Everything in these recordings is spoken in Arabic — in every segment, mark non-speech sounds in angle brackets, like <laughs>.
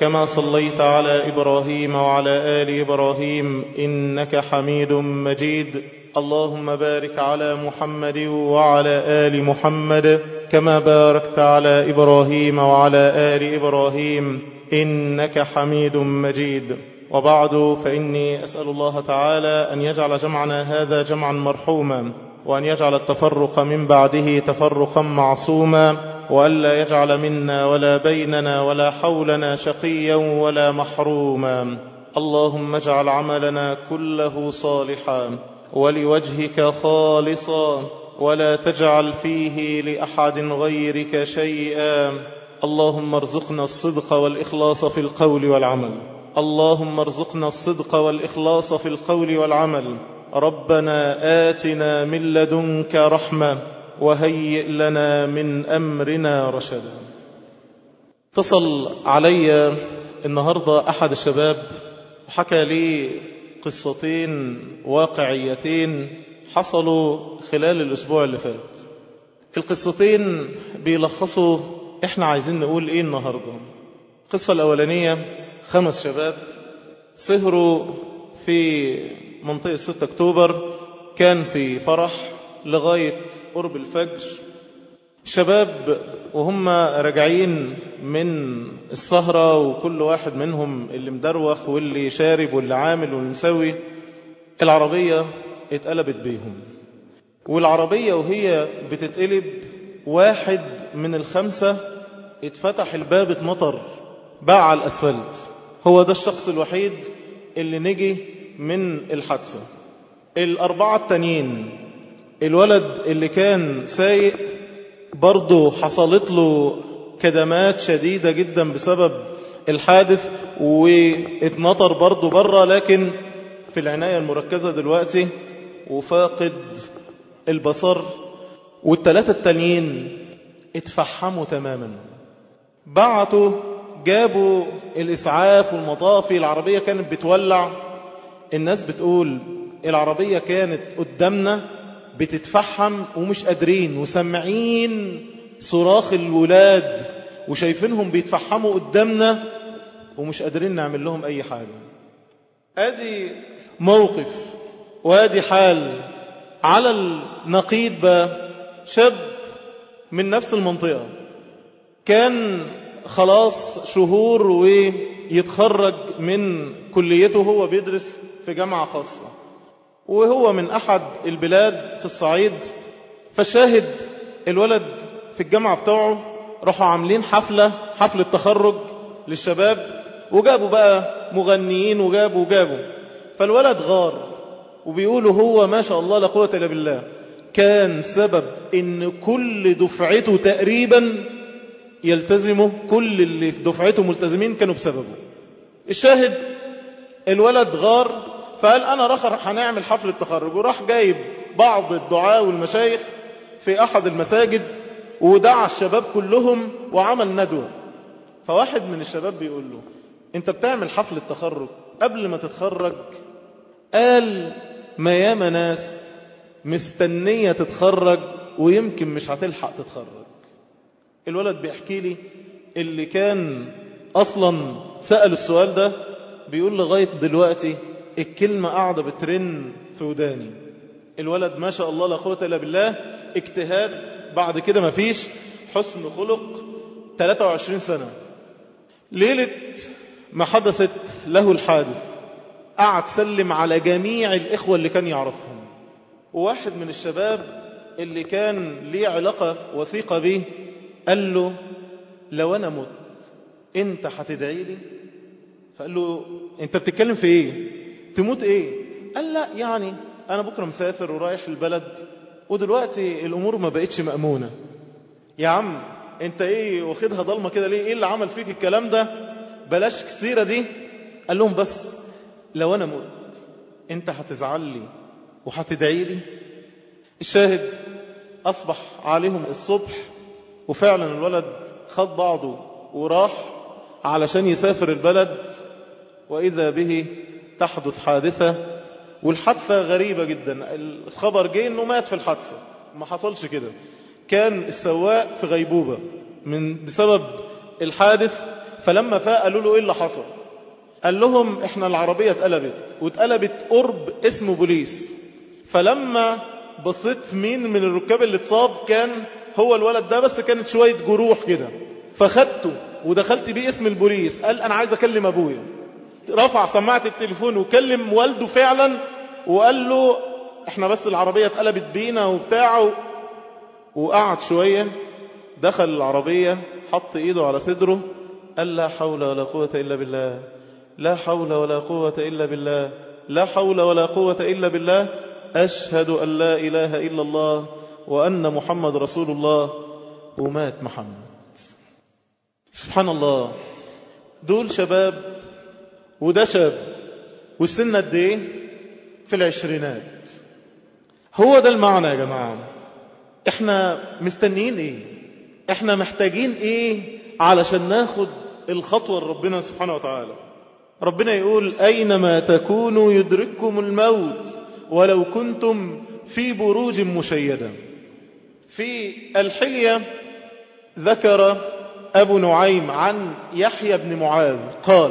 كما صليت على إبراهيم وعلى آل إبراهيم إنك حميد مجيد. اللهم بارك على محمد وعلى آل محمد كما باركت على إبراهيم وعلى آل إبراهيم إنك حميد مجيد. وبعد فإني أسأل الله تعالى أن يجعل جمعنا هذا جمعا مرحوما وأن يجعل التفرق من بعده تفرقا معصوما وألا يجعل منا ولا بيننا ولا حولنا شقيا ولا محروما. اللهم اجعل عملنا كله صالحا ولوجهك خالصا ولا تجعل فيه لأحد غيرك شيئا. اللهم ارزقنا الصدق والإخلاص في القول والعمل. اللهم ارزقنا الصدق والإخلاص في القول والعمل. ربنا آتنا من لدنك رحمة وهيئ لنا من أمرنا رشدا. اتصل علي النهاردة أحد الشباب وحكى لي قصتين واقعيتين حصلوا خلال الأسبوع اللي فات. القصتين بيلخصوا إحنا عايزين نقول إيه النهاردة. القصة الأولانية خمس شباب سهروا في منطقة 6 أكتوبر كان في فرح لغاية قرب الفجر. شباب وهم راجعين من السهرة وكل واحد منهم اللي مدروخ واللي شارب واللي عامل واللي مسوي العربية اتقلبت بيهم. والعربية وهي بتتقلب واحد من الخمسة اتفتح الباب اتمطر باع على الأسفلت. هو ده الشخص الوحيد اللي نجي من الحادثة. الأربعة التانيين الولد اللي كان سايق برضه حصلت له كدمات شديدة جدا بسبب الحادث واتنطر برضه بره لكن في العناية المركزة دلوقتي وفاقد البصر والتلاتة التانيين اتفحموا تماما. بعتوا جابوا الإسعاف والمطافي العربية كانت بتولع. الناس بتقول العربية كانت قدامنا بتتفحم ومش قادرين وسمعين صراخ الولاد وشايفينهم بيتفحموا قدامنا ومش قادرين نعمل لهم أي حاجة. آدي موقف وآدي حال على النقيض بقى شاب من نفس المنطقة. كان خلاص شهور ويتخرج من كليته هو بيدرس في جامعة خاصة. وهو من أحد البلاد في الصعيد فشاهد الولد في الجامعة بتاعه راحوا عاملين حفلة حفلة تخرج للشباب وجابوا بقى مغنيين وجابوا وجابوا. فالولد غار وبيقولوا هو ما شاء الله لا قوة إلا بالله. كان سبب إن كل دفعته تقريبا يلتزموا كل اللي في دفعته ملتزمين كانوا بسببه. الشاهد الولد غار فقال أنا رخر هنعمل حفل التخرج. وراح جايب بعض الدعاء والمشايخ في أحد المساجد ودعا الشباب كلهم وعمل ندوة. فواحد من الشباب بيقول له أنت بتعمل حفل التخرج قبل ما تتخرج؟ قال ما ياما ناس مستنية تتخرج ويمكن مش هتلحق تتخرج. الولد بيحكي لي اللي كان أصلا سأل السؤال ده بيقول لغاية دلوقتي الكلمة قاعدة بترن في وداني الولد ما شاء الله لا قوة إلا بالله اجتهاد بعد كده ما فيش. حسن خلق 23 سنة. ليلة ما حدثت له الحادث. قعد سلم على جميع الإخوة اللي كان يعرفهم. وواحد من الشباب اللي كان ليه علاقة وثيقة به قال له لو أنا مت أنت هتدعي لي؟ فقال له أنت بتتكلم في إيه؟ تموت إيه؟ قال لا يعني أنا بكرة مسافر ورايح البلد ودلوقتي الأمور ما بقتش مأمونة. يا عم أنت إيه واخدها ضلمة كده ليه؟ إيه اللي عمل فيك الكلام ده؟ بلاش كثيرة دي. قال لهم بس لو أنا مت أنت هتزعل لي وهتدعي لي. الشاهد أصبح عليهم الصبح وفعلا الولد خد بعضه وراح علشان يسافر البلد. وإذا به تحدث حادثة والحادثة غريبة جدا. الخبر جه إنه مات في الحادثة. ما حصلش كده. كان السواق في غيبوبة من بسبب الحادث فلما فاق قالوا له إيه اللي حصل؟ قال لهم إحنا العربية اتقلبت واتقلبت قرب اسمه بوليس. فلما بصيت مين من الركاب اللي اتصاب كان هو الولد ده بس كانت شوية جروح كده. فخدته ودخلت بيه اسم البوليس. قال أنا عايز أكلم أبويا. رفع سماعة التليفون وكلم والده فعلا وقال له إحنا بس العربية اتقلبت بينا وبتاعه وقعد شوية دخل العربية حط إيده على صدره قال لا حول ولا قوة إلا بالله لا حول ولا قوة إلا بالله لا حول ولا قوة إلا بالله أشهد أن لا إله إلا الله وأن محمد رسول الله ومات محمد. سبحان الله. دول شباب وده شاب والسن قد إيه؟ في العشرينات. هو ده المعنى يا جماعة. إحنا مستنيين إيه؟ إحنا محتاجين إيه علشان ناخد الخطوة لربنا سبحانه وتعالى. ربنا يقول أينما تكونوا يدرككم الموت ولو كنتم في بروج مشيدة. في الحلية ذكر أبو نعيم عن يحيى بن معاذ قال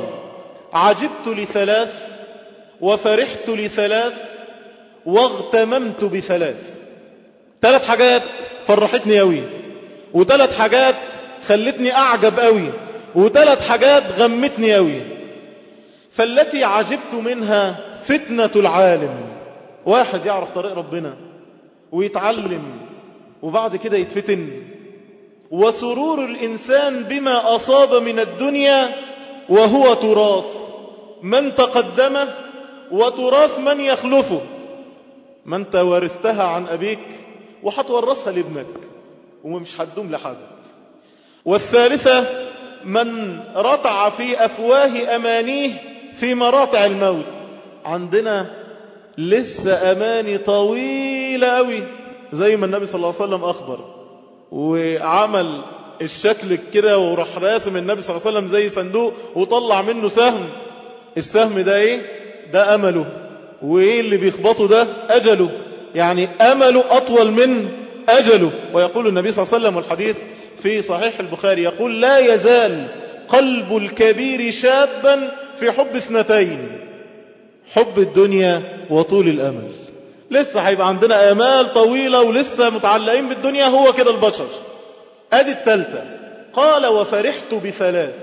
عجبت لثلاث وفرحت لثلاث واغتممت بثلاث. ثلاث حاجات فرحتني قوي وثلاث حاجات خلتني أعجب قوي وثلاث حاجات غمتني قوي فالتي عجبت منها فتنة العالم. واحد يعرف طريق ربنا ويتعلم وبعد كده يتفتن. وسرور الإنسان بما أصاب من الدنيا وهو تراث. من تقدمه وتراث من يخلفه. ما انت ورثتها عن أبيك وحتورثها لابنك. ومش هتدوم لحد والثالثة من رتع في أفواه أمانيه في مراتع الموت. عندنا لسه أماني طويلة أوي. زي ما النبي صلى الله عليه وسلم أخبر. وعمل الشكل كده وراح راسم النبي صلى الله عليه وسلم زي صندوق وطلع منه سهم. السهم ده إيه؟ ده أمله. وإيه اللي بيخبطه ده؟ أجله. يعني أمله أطول من أجله. ويقول النبي صلى الله عليه وسلم والحديث في صحيح البخاري يقول لا يزال قلب الكبير شابا في حب اثنتين حب الدنيا وطول الأمل. لسه هيبقى عندنا آمال طويلة ولسه متعلقين بالدنيا هو كده البشر. أدي التالتة. قال وفرحت بثلاث.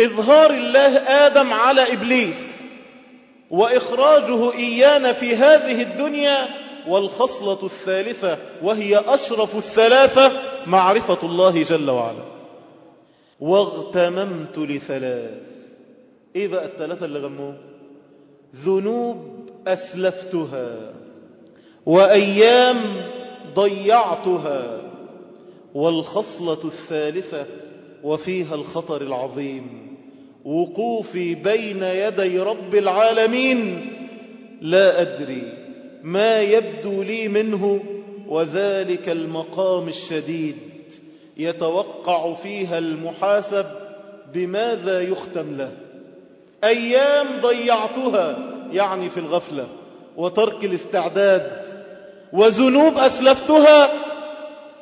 إظهار الله آدم على إبليس وإخراجه إيانا في هذه الدنيا والخصلة الثالثة وهي أشرف الثلاثة معرفة الله جل وعلا. واغتممت لثلاث. إيه بقى الثلاثة اللي غموه؟ ذنوب أسلفتها وأيام ضيعتها والخصلة الثالثة وفيها الخطر العظيم. وقوفي بين يدي رب العالمين. لا أدري ما يبدو لي منه وذلك المقام الشديد يتوقع فيها المحاسب بماذا يختم له. أيام ضيعتها يعني في الغفلة وترك الاستعداد وذنوب أسلفتها.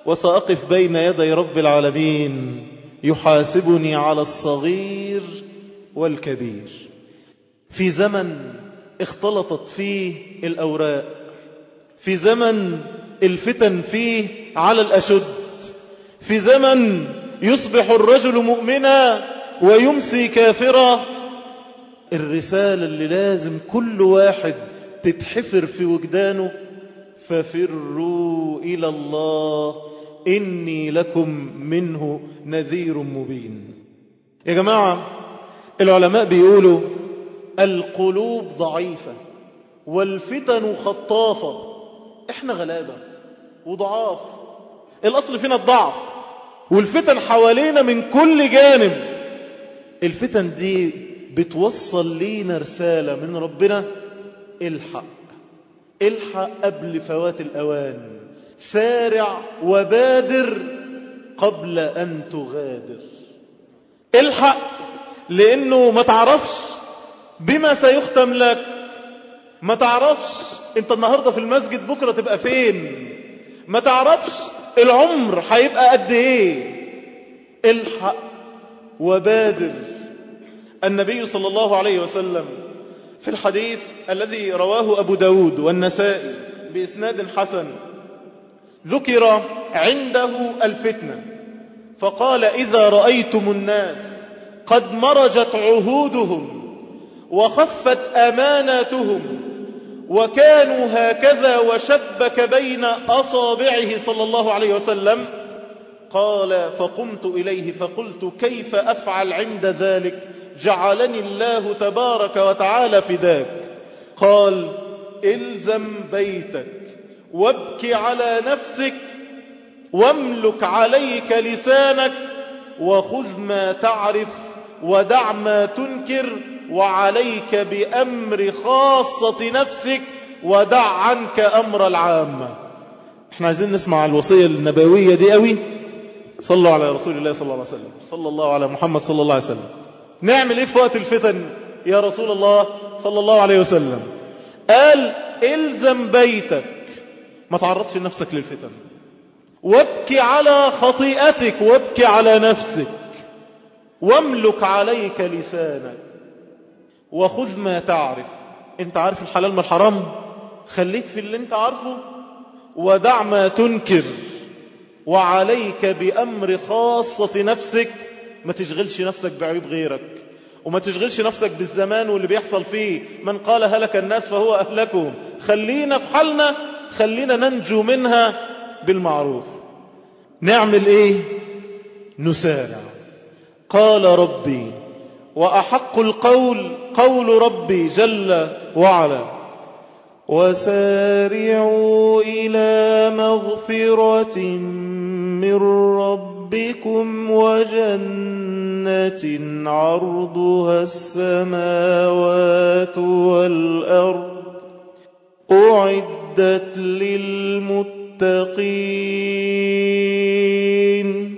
وسأقف بين يدي رب العالمين يحاسبني على الصغير والكبير. في زمن اختلطت فيه الأوراق في زمن الفتن فيه على الأشد في زمن يصبح الرجل مؤمنا ويمسي كافرا. الرسالة اللي لازم كل واحد تتحفر في وجدانه ففروا إلى الله إني لكم منه نذير مبين. يا جماعة العلماء بيقولوا القلوب ضعيفة والفتن خطافة. إحنا غلابة وضعاف. الأصل فينا الضعف والفتن حوالينا من كل جانب. الفتن دي بتوصل لينا رسالة من ربنا الحق. الحق قبل فوات الأوان. سارع وبادر قبل أن تغادر. الحق لأنه ما تعرفش بما سيختم لك. ما تعرفش أنت النهاردة في المسجد بكرة تبقى فين. ما تعرفش العمر هيبقى قد إيه. الحق وبادر. النبي صلى الله عليه وسلم في الحديث الذي رواه أبو داود والنسائي بإسناد حسن ذكر عنده الفتنة فقال إذا رأيتم الناس قد مرجت عهودهم وخفت أماناتهم وكانوا هكذا وشبك بين أصابعه صلى الله عليه وسلم. قال فقمت إليه فقلت كيف أفعل عند ذلك؟ جعلني الله تبارك وتعالى فداك. قال إلزم بيتك وابكي على نفسك واملك عليك لسانك وخذ ما تعرف ودع ما تنكر وعليك بأمر خاصة نفسك ودع عنك أمر العامة إحنا عايزين نسمع الوصية النبوية دي قوي. صلوا على رسول الله صلى الله عليه وسلم. صلى الله على محمد صلى الله عليه وسلم. نعمل إيه في وقت الفتن يا رسول الله صلى الله عليه وسلم؟ قال إلزم بيتك. ما تعرضش نفسك للفتن. وابكي على خطيئتك وابكي على نفسك. واملك عليك لسانك وخذ ما تعرف. انت عارف الحلال من الحرام؟ خليك في اللي انت عارفه ودع ما تنكر. وعليك بأمر خاصة نفسك. ما تشغلش نفسك بعيوب غيرك. وما تشغلش نفسك بالزمان واللي بيحصل فيه. من قال هلك الناس فهو أهلكهم. خلينا في حالنا خلينا ننجو منها بالمعروف. نعمل إيه؟ نسارع. قال ربي وأحق القول قول ربي جل وعلا. وسارعوا إلى مغفرة من ربكم وجنة عرضها السماوات والأرض. أعدت للمتقين.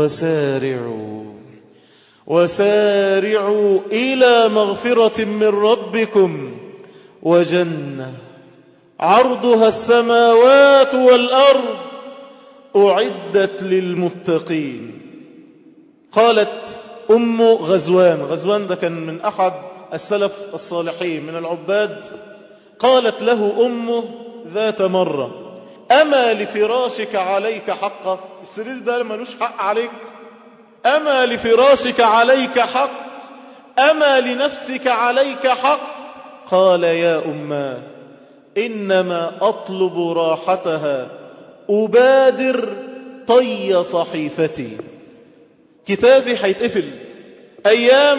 وسارعوا. وسارعوا إلى مغفرة من ربكم. وجنة. عرضها السماوات والأرض أعدت للمتقين. قالت أم غزوان. غزوان ده كان من أحد السلف الصالحين من العباد. قالت له أمه ذات مرة أما لفراشك عليك حقا السرير ده ملوش حق عليك. أما لفراشك عليك حق. أما لنفسك عليك حق. قال يا أماه إنما أطلب راحتها. أبادر طي صحيفتي. كتابي هيتقفل أيام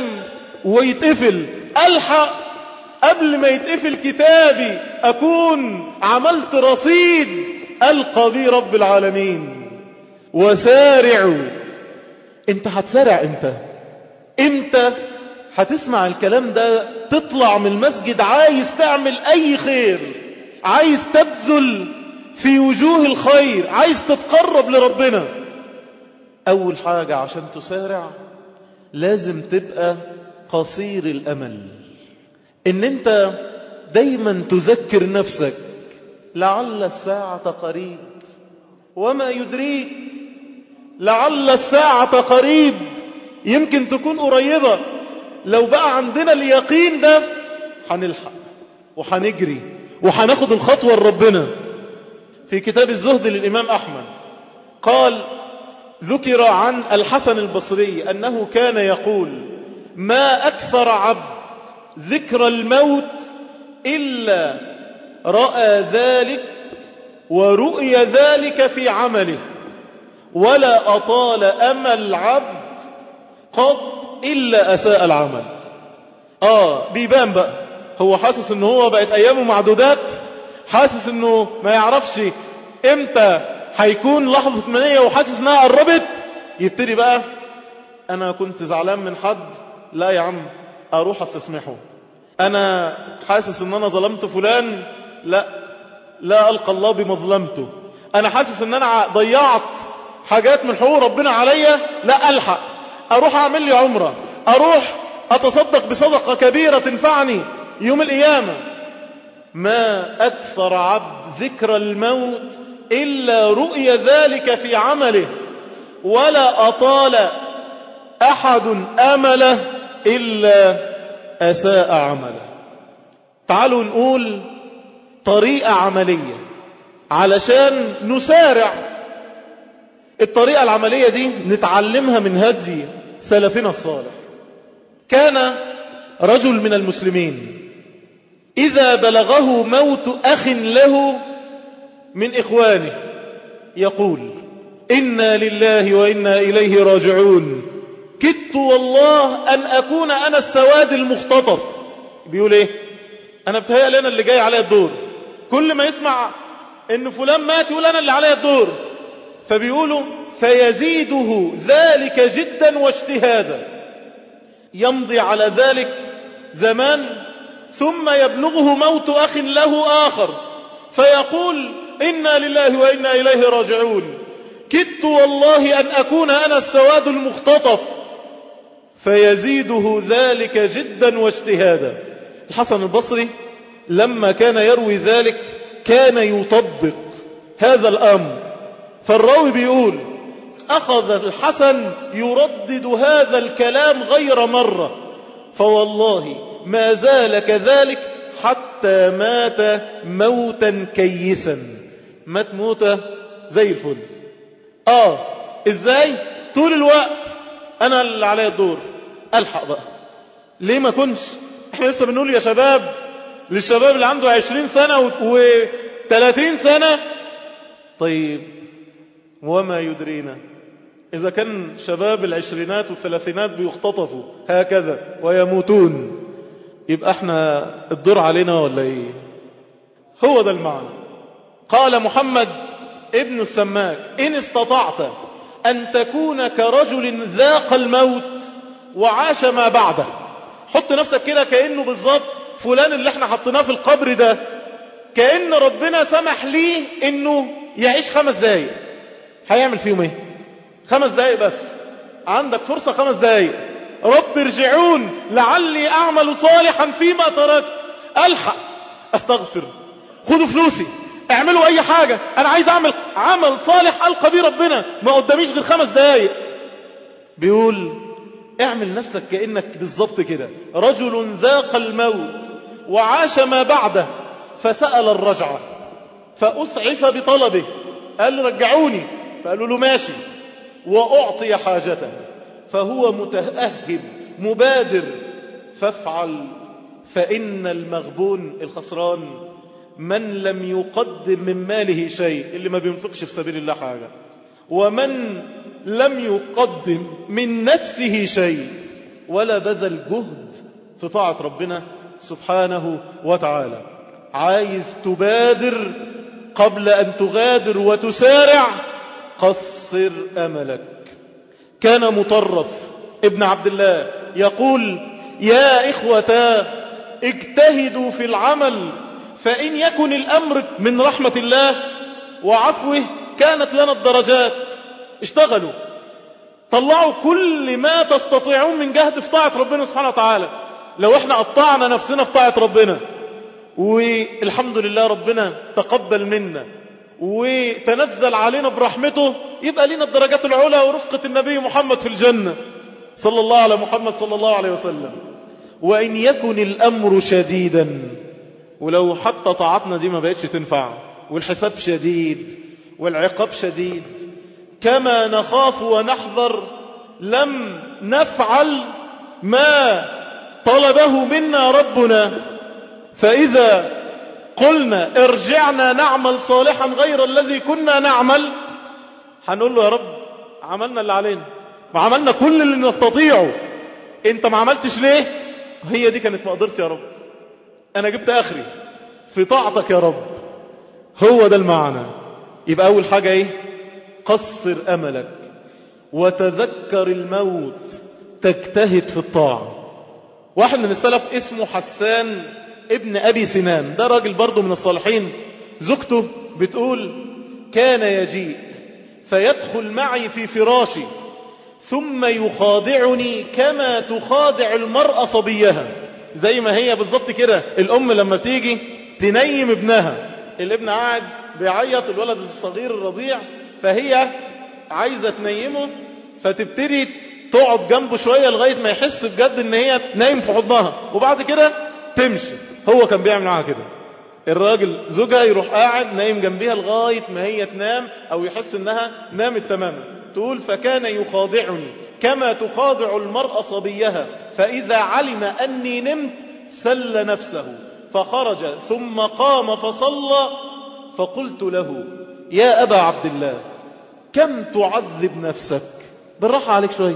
ويتقفل. ألحق قبل ما يتقفل كتابي أكون عملت رصيد. ألقى بي رب العالمين وسارعوا أنت هتسارع إمتى؟ إمتى؟ هتسمع الكلام ده تطلع من المسجد عايز تعمل أي خير عايز تبذل في وجوه الخير عايز تتقرب لربنا. أول حاجة عشان تسارع لازم تبقى قصير الأمل. إن أنت دايما تذكر نفسك لعل الساعة قريب. وما يدريك لعل الساعة قريب. يمكن تكون قريبة. لو بقى عندنا اليقين ده هنلحق وهنجري وهناخد الخطوة لربنا. في كتاب الزهد للإمام أحمد قال ذكر عن الحسن البصري أنه كان يقول ما أكثر عبد ذكر الموت إلا رأى ذلك ورؤي ذلك في عمله. ولا أطال أمل العبد قط إلا أساء العمل. آه بيبان بقى. هو حاسس انه هو بقت أيامه معدودات حاسس إنه ما يعرفش إمتى هيكون لحظة منية وحاسس إنها قربت. يبتدي بقى أنا كنت زعلان من حد لا يا عم أروح أستسمحه. أنا حاسس إن أنا ظلمت فلان لا لا ألقى الله بمظلمته أنا حاسس أن أنا ضيعت حاجات من حقوق ربنا عليا لا ألحق. أروح أعمل لي عمرة. أروح أتصدق بصدقة كبيرة تنفعني يوم القيامة. ما أكثر عبد ذكر الموت إلا رؤي ذلك في عمله ولا أطال أحد أمله إلا أساء عمله. تعالوا نقول طريقة عملية علشان نسارع. الطريقة العملية دي نتعلمها من هدي سلفنا الصالح. كان رجل من المسلمين. إذا بلغه موت أخ له من إخوانه يقول إنا لله وإنا إليه راجعون. كدت والله أن أكون أنا السواد المختطف. بيقول إيه؟ أنا بتهيأ لنا اللي جاي عليا الدور. كل ما يسمع إن فلان مات يقول أنا اللي عليا الدور. فبيقولوا فيزيده ذلك جدا واجتهادا. يمضي على ذلك زمان ثم يبلغه موت أخ له آخر. فيقول إنا لله وإنا إليه راجعون. كدت والله أن أكون أنا السواد المختطف. فيزيده ذلك جدا واجتهادا. الحسن البصري لما كان يروي ذلك كان يطبق هذا الأمر. فالراوي بيقول أخذ الحسن يردد هذا الكلام غير مرة. فوالله ما زال كذلك حتى مات موتا كيسا. مات موتا زي الفل. آه إزاي؟ طول الوقت أنا اللي عليا الدور. ألحق بقى. ليه ما كنش إحنا لسه بنقول يا شباب للشباب اللي عنده عشرين سنة وثلاثين سنة. طيب وما يدرينا؟ إذا كان شباب العشرينات والثلاثينات بيختطفوا هكذا ويموتون يبقى إحنا الدور علينا ولا إيه؟ هو ده المعنى. قال محمد ابن السماك إن استطعت أن تكون كرجل ذاق الموت وعاش ما بعده. حط نفسك كده كأنه بالظبط فلان اللي إحنا حطيناه في القبر ده كأن ربنا سمح ليه إنه يعيش خمس دقايق. هيعمل فيهم إيه؟ خمس دقايق بس. عندك فرصة خمس دقايق. رب ارجعون لعلي أعمل صالحا فيما تركت. ألحق. أستغفر. خدوا فلوسي. اعملوا أي حاجة. أنا عايز أعمل عمل صالح ألقى بيه ربنا. ما قداميش غير خمس دقايق. بيقول اعمل نفسك كأنك بالظبط كده. رجل ذاق الموت. وعاش ما بعده فسأل الرجعة فأسعف بطلبه قال رجعوني فقالوا له ماشي وأعطي حاجته فهو متأهب مبادر فافعل فإن المغبون الخسران من لم يقدم من ماله شيء اللي ما بينفقش في سبيل الله حاجة ومن لم يقدم من نفسه شيء ولا بذل جهد في طاعة ربنا سبحانه وتعالى. عايز تبادر قبل أن تغادر وتسارع؟ قصر أملك. كان مطرف. ابن عبد الله يقول يا إخوتا اجتهدوا في العمل فإن يكن الأمر من رحمة الله وعفوه كانت لنا الدرجات. اشتغلوا. طلعوا كل ما تستطيعون من جهد في طاعة ربنا سبحانه وتعالى. لو إحنا قطعنا نفسنا في طاعة ربنا والحمد لله ربنا تقبل منا وتنزل علينا برحمته يبقى لنا الدرجات العلى ورفقة النبي محمد في الجنة. صلى الله على محمد صلى الله عليه وسلم. وإن يكن الأمر شديدا ولو حتى طاعتنا دي ما بقتش تنفع والحساب شديد والعقاب شديد كما نخاف ونحذر لم نفعل ما طلبه منا ربنا. فإذا قلنا ارجعنا نعمل صالحا غير الذي كنا نعمل هنقول له يا رب عملنا اللي علينا. وعملنا كل اللي نستطيعه. انت ما عملتش ليه؟ هي دي كانت مقدرتي يا رب. أنا جبت آخري. في طاعتك يا رب. هو ده المعنى. يبقى أول حاجة إيه؟ قصر أملك. وتذكر الموت. تجتهد في الطاعة. واحد من السلف اسمه حسان ابن أبي سنان. ده راجل برضه من الصالحين. زوجته بتقول كان يجيء فيدخل معي في فراشي ثم يخادعني كما تخادع المرأة صبيها. زي ما هي بالظبط كده. الأم لما تيجي تنيم ابنها. الابن قاعد بيعيط الولد الصغير الرضيع فهي عايزة تنيمه فتبتدي تقعد جنبه شوية لغاية ما يحس بجد إن هي نايم في حضنها. وبعد كده تمشي. هو كان بيعمل معاها كده. الراجل زوجها يروح قاعد نايم جنبها لغاية ما هي تنام أو يحس أنها نامت تماما. تقول فكان يخاضعني كما تخاضع المرأة صبيها. فإذا علم أني نمت سل نفسه. فخرج ثم قام فصلى. فقلت له يا أبا عبد الله كم تعذب نفسك؟ بالراحة عليك شوي.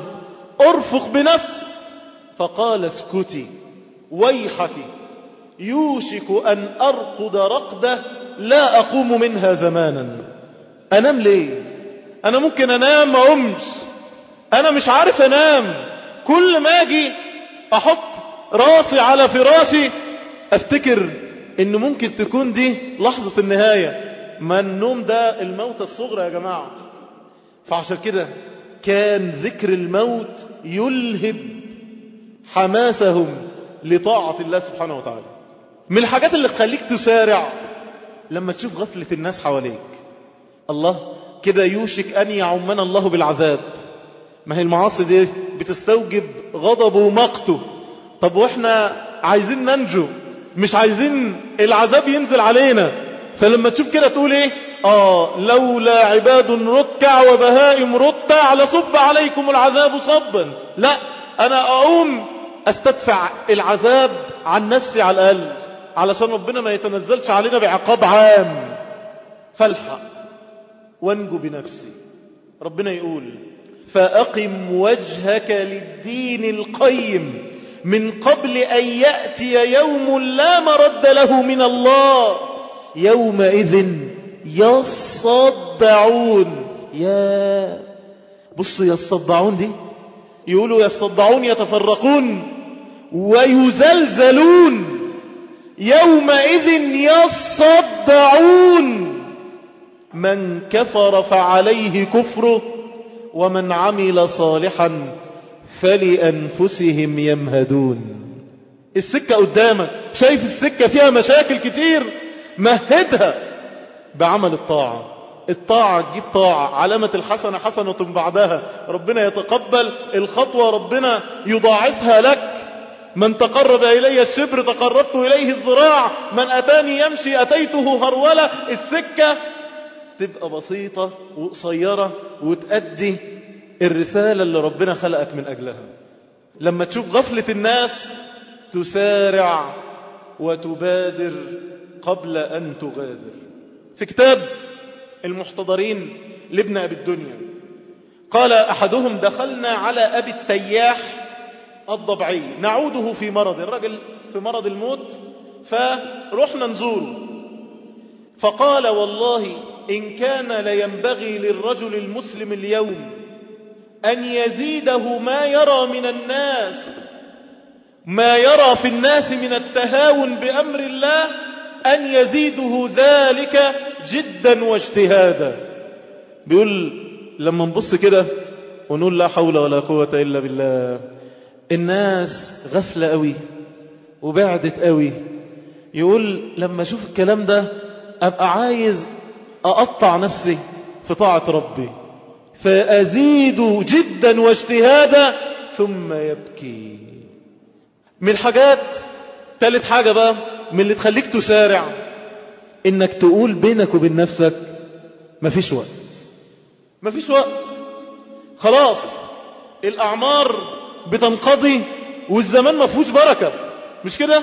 أرفق بنفسك فقال اسكتي ويحك. يوشك أن أرقد رقدة لا أقوم منها زمانا. أنام ليه؟ أنا ممكن أنام ما أمش أنا مش عارف أنام. كل ما أجي أحط راسي على فراشي أفتكر إن ممكن تكون دي لحظة النهاية. ما النوم ده الموت الصغرى يا جماعة. فعشان كده كان ذكر الموت يلهب حماسهم لطاعة الله سبحانه وتعالى. من الحاجات اللي تخليك تسارع لما تشوف غفلة الناس حواليك. الله كده يوشك أن يعمنا الله بالعذاب. ما هي المعاصي دي بتستوجب غضبه ومقته. طب وإحنا عايزين ننجو؟ مش عايزين العذاب ينزل علينا. فلما تشوف كده تقول إيه؟ آه لولا عباد ركع وبهائم رتع لصب عليكم العذاب صبا. لا أنا أقوم أستدفع العذاب عن نفسي على الأقل علشان ربنا ما يتنزلش علينا بعقاب عام. فالحق وانجو بنفسي. ربنا يقول فأقم وجهك للدين القيم من قبل أن يأتي يوم لا مرد له من الله يومئذ يصدعون يا بصوا يصدعون دي. يقولوا يصدعون يتفرقون ويزلزلون. يومئذ يصدعون من كفر فعليه كفره ومن عمل صالحا فلأنفسهم يمهدون. السكة قدامك. شايف السكة فيها مشاكل كتير. مهدها. بعمل الطاعة. الطاعة تجيب طاعة. علامة الحسنة حسنة بعدها. ربنا يتقبل الخطوة ربنا يضاعفها لك. من تقرب إلي الشبر تقربت إليه الذراع. من أتاني يمشي أتيته هرولة. السكة تبقى بسيطة وقصيرة وتأدي الرسالة اللي ربنا خلقك من أجلها. لما تشوف غفلة الناس تسارع وتبادر قبل أن تغادر. في كتاب المحتضرين لابن أبي الدنيا. قال أحدهم دخلنا على أبي التياح الضبعي. نعوده في مرض. الرجل في مرض الموت فرحنا نزوره فقال والله إن كان لينبغي للرجل المسلم اليوم أن يزيده ما يرى من الناس ما يرى في الناس من التهاون بأمر الله أن يزيده ذلك جدا واجتهادا. بيقول لما نبص كده ونقول لا حول ولا قوة إلا بالله الناس غفلة قوي وبعدت قوي. يقول لما أشوف الكلام ده أبقى عايز أقطع نفسي في طاعة ربي فأزيد جدا واجتهادا ثم يبكي. من الحاجات ثالث حاجة بقى من اللي تخليك تسارع. إنك تقول بينك وبين نفسك مفيش وقت. مفيش وقت. خلاص الأعمار بتنقضي والزمان ما فيهوش بركة. مش كده؟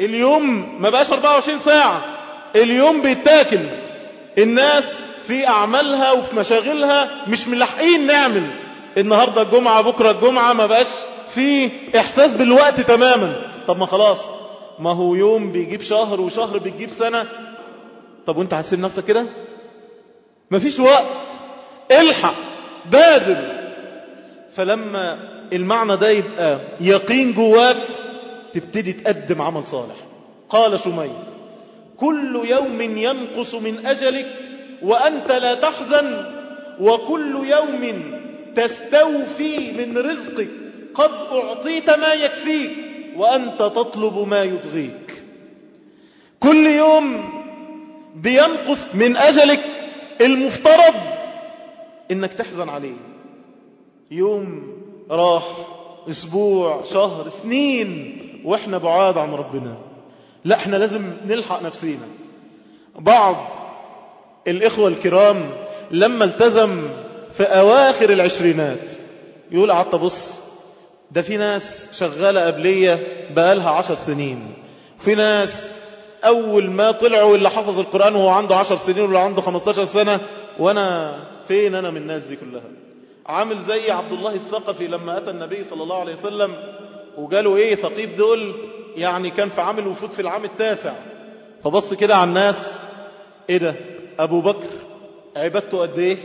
اليوم ما بقاش 24 ساعة. اليوم بيتاكل. الناس في أعمالها وفي مشاغلها مش ملحقين نعمل. النهاردة الجمعة بكرة الجمعة ما بقاش في إحساس بالوقت تماما. طب ما خلاص ما هو يوم بيجيب شهر وشهر بيجيب سنة. طب وانت حاسين نفسك كده؟ مفيش وقت. الحق بادر فلما المعنى ده يبقى يقين جواك تبتدي تقدم عمل صالح. قال سميد كل يوم ينقص من أجلك وأنت لا تحزن وكل يوم تستوفي من رزقك قد أعطيت ما يكفيك. وأنت تطلب ما يبغيك. كل يوم بينقص من أجلك المفترض إنك تحزن عليه. يوم راح أسبوع شهر سنين وإحنا بعاد عن ربنا. لا إحنا لازم نلحق نفسينا. بعض الإخوة الكرام لما التزم في أواخر العشرينات يقول قعدت بص ده في ناس شغالة قبلية بقالها عشر سنين. في ناس أول ما طلعوا اللي حفظ القرآن وهو عنده عشر سنين واللي عنده خمستاشر سنة وأنا فين أنا من الناس دي كلها؟ عامل زي عبد الله الثقفي لما أتى النبي صلى الله عليه وسلم وقالوا إيه ثقيف دول؟ يعني كان في عامل وفود في العام التاسع. فبص كده على الناس إيه ده؟ أبو بكر عبادته قد إيه؟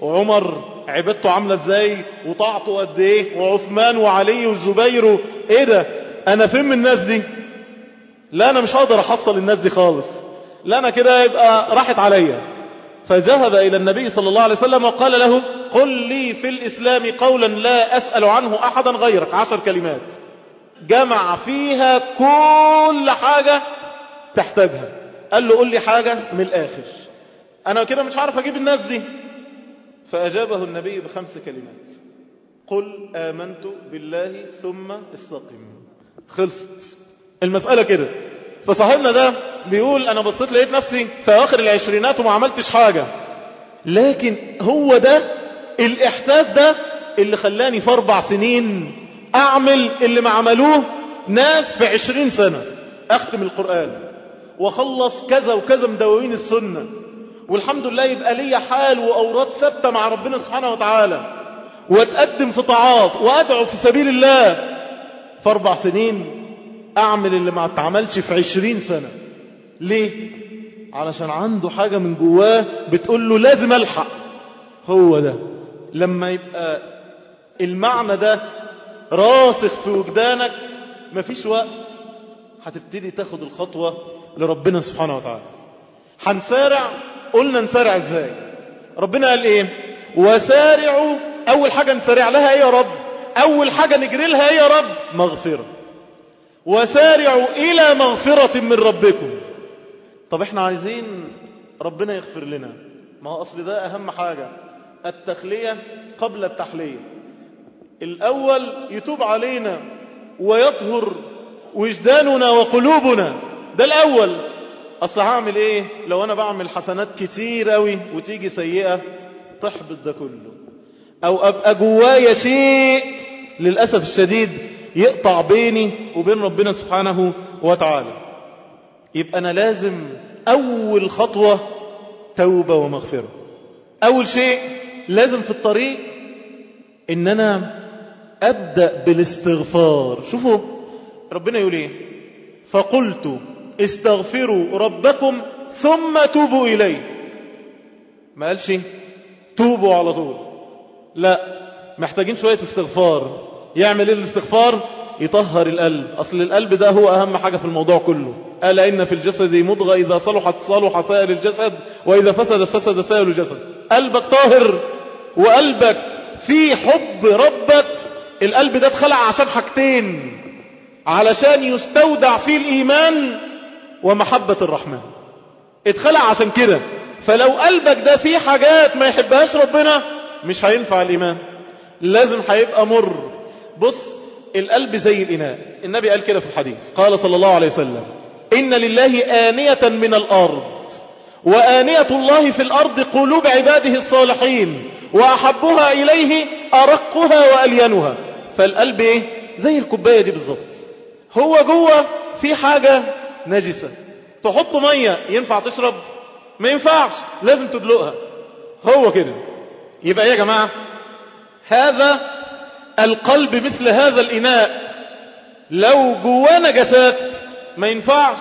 وعمر عبادته عاملة إزاي؟ وطاعته قد إيه؟ وعثمان وعلي والزبير إيه ده؟ أنا فين من الناس دي؟ لا أنا مش هقدر احصل الناس دي خالص. لا أنا كده يبقى راحت عليا. فذهب إلى النبي صلى الله عليه وسلم وقال له قل لي في الإسلام قولا لا أسأل عنه أحدا غيرك. عشر كلمات. جمع فيها كل حاجة تحتاجها. قال له قل لي حاجة من الآخر. أنا كده مش عارف أجيب الناس دي. فأجابه النبي بخمس كلمات. قل آمنت بالله ثم استقم. خلصت. المسألة كده. فصاحبنا ده بيقول أنا بصيت لقيت نفسي في آخر العشرينات وما عملتش حاجة. لكن هو ده الإحساس ده اللي خلاني في أربع سنين أعمل اللي ما عملوه ناس في عشرين سنة. أختم القرآن. وخلص كذا وكذا مدوين السنة. والحمد لله يبقى لي حال وأوراد ثابتة مع ربنا سبحانه وتعالى وأتقدم في طاعات وأدعو في سبيل الله في أربع سنين أعمل اللي ما اتعملش في عشرين سنة. ليه؟ علشان عنده حاجة من جواه بتقول له لازم ألحق. هو ده. لما يبقى المعنى ده راسخ في وجدانك مفيش وقت هتبتدي تاخد الخطوة لربنا سبحانه وتعالى. هنسارع قلنا نسارع إزاي؟ ربنا قال إيه؟ وسارعوا. أول حاجة نسارع لها إيه يا رب؟ أول حاجة نجري لها إيه يا رب؟ مغفرة. وسارعوا إلى مغفرة من ربكم. طب إحنا عايزين ربنا يغفر لنا. ما هو أصل ده أهم حاجة. التخلية قبل التحلية الأول يتوب علينا ويطهر وجداننا وقلوبنا. ده الأول. أصل هعمل إيه؟ لو أنا بعمل حسنات كتير قوي وتيجي سيئة تحبط ده كله. أو أبقى جوايا شيء للأسف الشديد يقطع بيني وبين ربنا سبحانه وتعالى. يبقى أنا لازم أول خطوة توبة ومغفرة. أول شيء لازم في الطريق إن أنا أبدأ بالاستغفار. شوفوا ربنا يقول إيه؟ فقلت استغفروا ربكم ثم توبوا إليه. ما قالش توبوا على طول. لا محتاجين شوية استغفار. يعمل إيه الاستغفار؟ يطهر القلب. أصل القلب ده هو أهم حاجة في الموضوع كله. ألا إن في الجسد مضغة إذا صلحت صلح سائر الجسد وإذا فسد فسد سائر الجسد. قلبك طاهر وقلبك في حب ربك. القلب ده اتخلق عشان حاجتين. علشان يستودع فيه الإيمان ومحبة الرحمن. اتخلق عشان كده. فلو قلبك ده فيه حاجات ما يحبهاش ربنا مش هينفع الإيمان. لازم هيبقى مر. بص القلب زي الإناء. النبي قال كده في الحديث. قال صلى الله عليه وسلم إن لله آنية من الأرض وآنية الله في الأرض قلوب عباده الصالحين وأحبها إليه أرقها وألينها. فالقلب إيه؟ زي الكوباية دي بالظبط. هو جوه في حاجة نجسة. تحط مية ينفع تشرب؟ ما ينفعش لازم تدلقها. هو كده. يبقى إيه يا جماعة؟ هذا القلب مثل هذا الإناء. لو جواه نجسات ما ينفعش.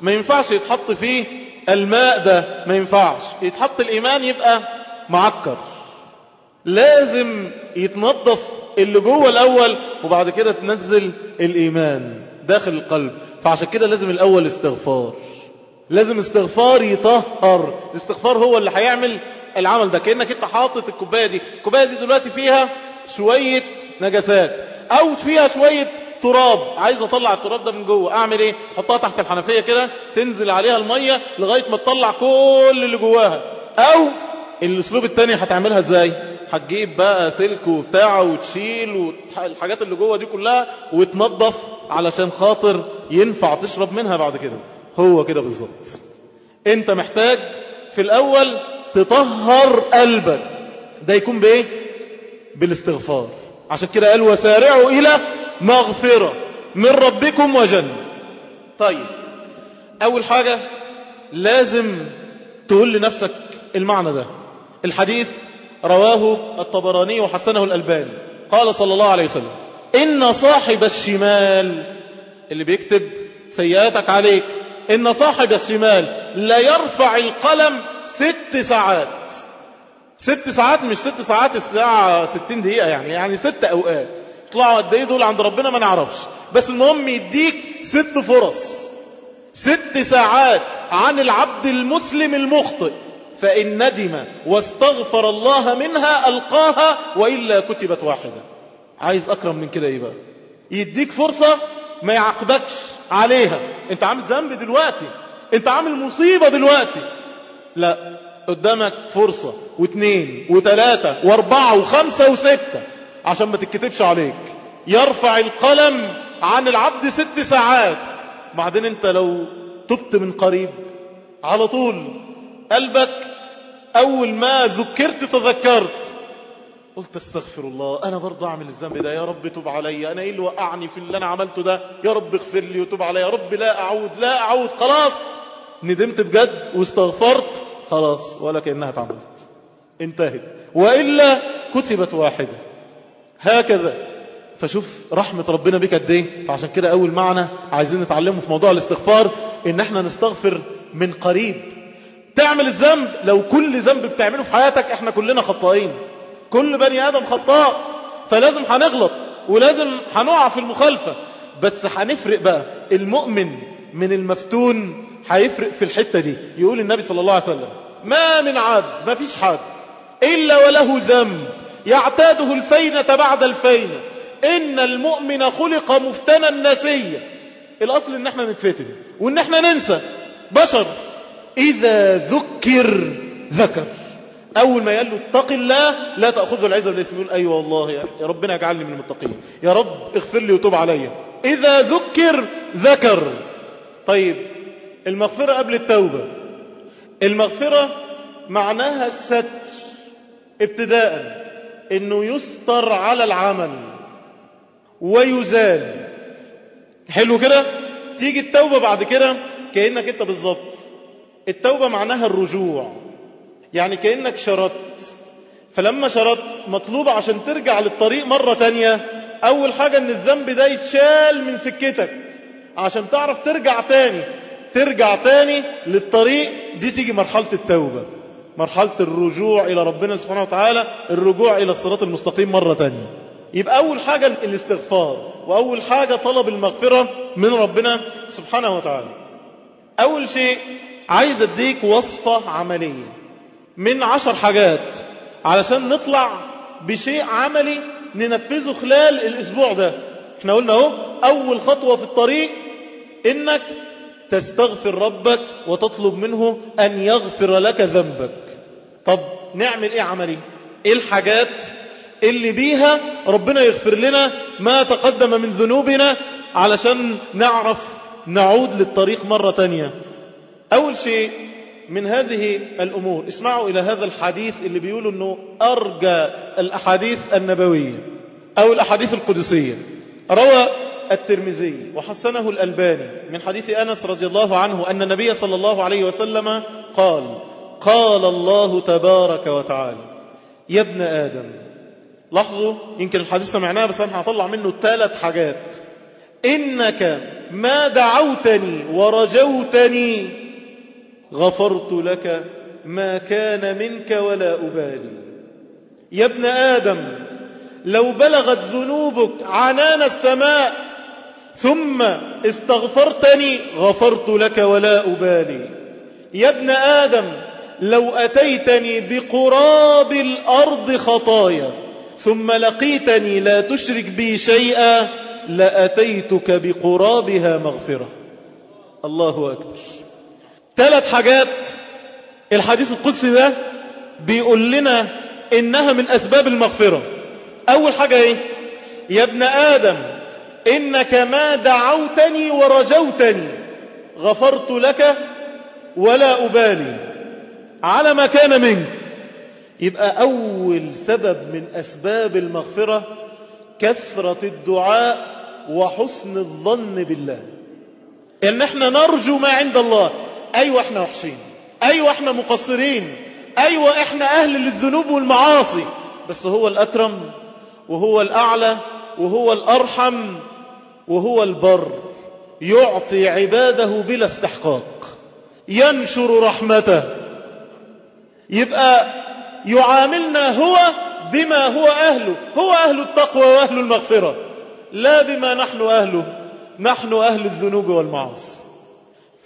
ما ينفعش يتحط فيه الماء ده. ما ينفعش. يتحط الإيمان يبقى معكر. لازم يتنظف اللي جوه الأول وبعد كده تنزل الإيمان داخل القلب. فعشان كده لازم الأول استغفار. لازم استغفار يطهر. الاستغفار هو اللي هيعمل العمل ده. كأنك انت حاطط الكوباية دي. الكوباية دي دلوقتي فيها شوية نجسات أو فيها شوية تراب. عايز أطلع التراب ده من جوه. أعمل إيه؟ حطها تحت الحنفية كده. تنزل عليها المية لغاية ما تطلع كل اللي جواها. أو الأسلوب التاني هتعملها إزاي؟ هتجيب بقى سلك وبتاع وتشيل والحاجات اللي جوه دي كلها وتنظف علشان خاطر ينفع تشرب منها بعد كده. هو كده بالظبط. انت محتاج في الأول تطهر قلبك. ده يكون بإيه؟ بالاستغفار. عشان كده قال وسارعوا إلى مغفرة من ربكم وجنة. طيب أول حاجة لازم تقول لنفسك المعنى ده. الحديث رواه الطبراني وحسنه الألباني. قال صلى الله عليه وسلم إن صاحب الشمال اللي بيكتب سيئاتك عليك إن صاحب الشمال لا يرفع القلم ست ساعات. ست ساعات مش ست ساعات الساعة ستين دقيقة يعني. يعني ست أوقات. يطلعوا قد إيه دول عند ربنا ما نعرفش. بس المهم يديك ست فرص. ست ساعات عن العبد المسلم المخطئ. فإن ندم واستغفر الله منها ألقاها وإلا كتبت واحدة. عايز أكرم من كده إيه بقى؟ يديك فرصة ما يعاقبكش عليها. أنت عامل ذنب دلوقتي. أنت عامل مصيبة دلوقتي. لا قدامك فرصة. واثنين وثلاثة واربعة وخمسة وستة. عشان ما تتكتبش عليك. يرفع القلم عن العبد ست ساعات. بعدين أنت لو تبت من قريب على طول قلبك أول ما ذكرت تذكرت. قلت استغفر الله أنا برضو أعمل الذنب ده يا رب تب علي أنا إيه اللي وقعني في اللي أنا عملته ده؟ يا رب اغفر لي وتب علي يا رب لا أعود لا أعود خلاص. ندمت بجد واستغفرت خلاص ولا كأنها اتعملت. انتهت. وإلا كتبت واحدة. هكذا. فشوف رحمة ربنا بك قد إيه. فعشان كده أول معنى عايزين نتعلمه في موضوع الاستغفار إن إحنا نستغفر من قريب. تعمل الذنب لو كل ذنب بتعمله في حياتك إحنا كلنا خطائين. كل بني آدم خطاء فلازم هنغلط ولازم هنقع في المخالفة. بس هنفرق بقى المؤمن من المفتون هيفرق في الحتة دي. يقول النبي صلى الله عليه وسلم ما من عبد ما فيش حد إلا وله ذنب يعتاده الفينة بعد الفينة. إن المؤمن خلق مفتنا نسيا. الأصل إن إحنا نتفتن وإن إحنا ننسى. بشر. إذا ذكر ذكر. أول ما قال له اتق الله لا تأخذه العزة بالاسم يقول أيوة والله يا ربنا اجعلني من المتقين. يا رب اغفر لي وتوب علي. إذا ذكر ذكر. طيب المغفرة قبل التوبة. المغفرة معناها الستر. ابتداء إنه يستر على العمل ويزال. حلو كده؟ تيجي التوبة بعد كده كأنك أنت بالظبط. التوبة معناها الرجوع. يعني كأنك شردت. فلما شردت مطلوب عشان ترجع للطريق مرة تانية أول حاجة أن الذنب ده يتشال من سكتك. عشان تعرف ترجع تاني. ترجع تاني للطريق دي تيجي مرحلة التوبة. مرحلة الرجوع إلى ربنا سبحانه وتعالى الرجوع إلى الصراط المستقيم مرة تانية. يبقى أول حاجة الاستغفار وأول حاجة طلب المغفرة من ربنا سبحانه وتعالى. أول شيء عايز أديك وصفة عملية. من عشر حاجات علشان نطلع بشيء عملي ننفذه خلال الأسبوع ده. إحنا قلنا اهو أول خطوة في الطريق إنك تستغفر ربك وتطلب منه أن يغفر لك ذنبك. طب نعمل إيه عملي؟ إيه الحاجات اللي بيها ربنا يغفر لنا ما تقدم من ذنوبنا علشان نعرف نعود للطريق مرة تانية؟ أول شيء من هذه الأمور اسمعوا إلى هذا الحديث اللي بيقولوا أنه أرجى الأحاديث النبوية أو الأحاديث القدسية. روى الترمذي وحسنه الألباني من حديث أنس رضي الله عنه أن النبي صلى الله عليه وسلم قال قال الله تبارك وتعالى يا ابن آدم لاحظوا يمكن الحديث سمعناه بس أنا هطلع منه ثلاث حاجات. إنك ما دعوتني ورجوتني غفرت لك ما كان منك ولا أبالي. يا ابن آدم لو بلغت ذنوبك عنان السماء ثم استغفرتني غفرت لك ولا أبالي. يا ابن آدم لو أتيتني بقراب الأرض خطايا ثم لقيتني لا تشرك بي شيئا لأتيتك بقرابها مغفرة. الله أكبر. ثلاث حاجات الحديث القدسي ده بيقول لنا إنها من أسباب المغفرة. أول حاجة إيه؟ يا ابن آدم إنك ما دعوتني ورجوتني. غفرت لك ولا أبالي. على ما كان منك. يبقى أول سبب من أسباب المغفرة كثرة الدعاء وحسن الظن بالله. إن إحنا نرجو ما عند الله. أيوة إحنا وحشين. أيوة إحنا مقصرين. أيوة إحنا أهل للذنوب والمعاصي. بس هو الأكرم وهو الأعلى وهو الأرحم وهو البر. يعطي عباده بلا استحقاق. ينشر رحمته. يبقى يعاملنا هو بما هو أهله. هو أهل التقوى وأهل المغفرة. لا بما نحن أهله. نحن أهل الذنوب والمعاصي.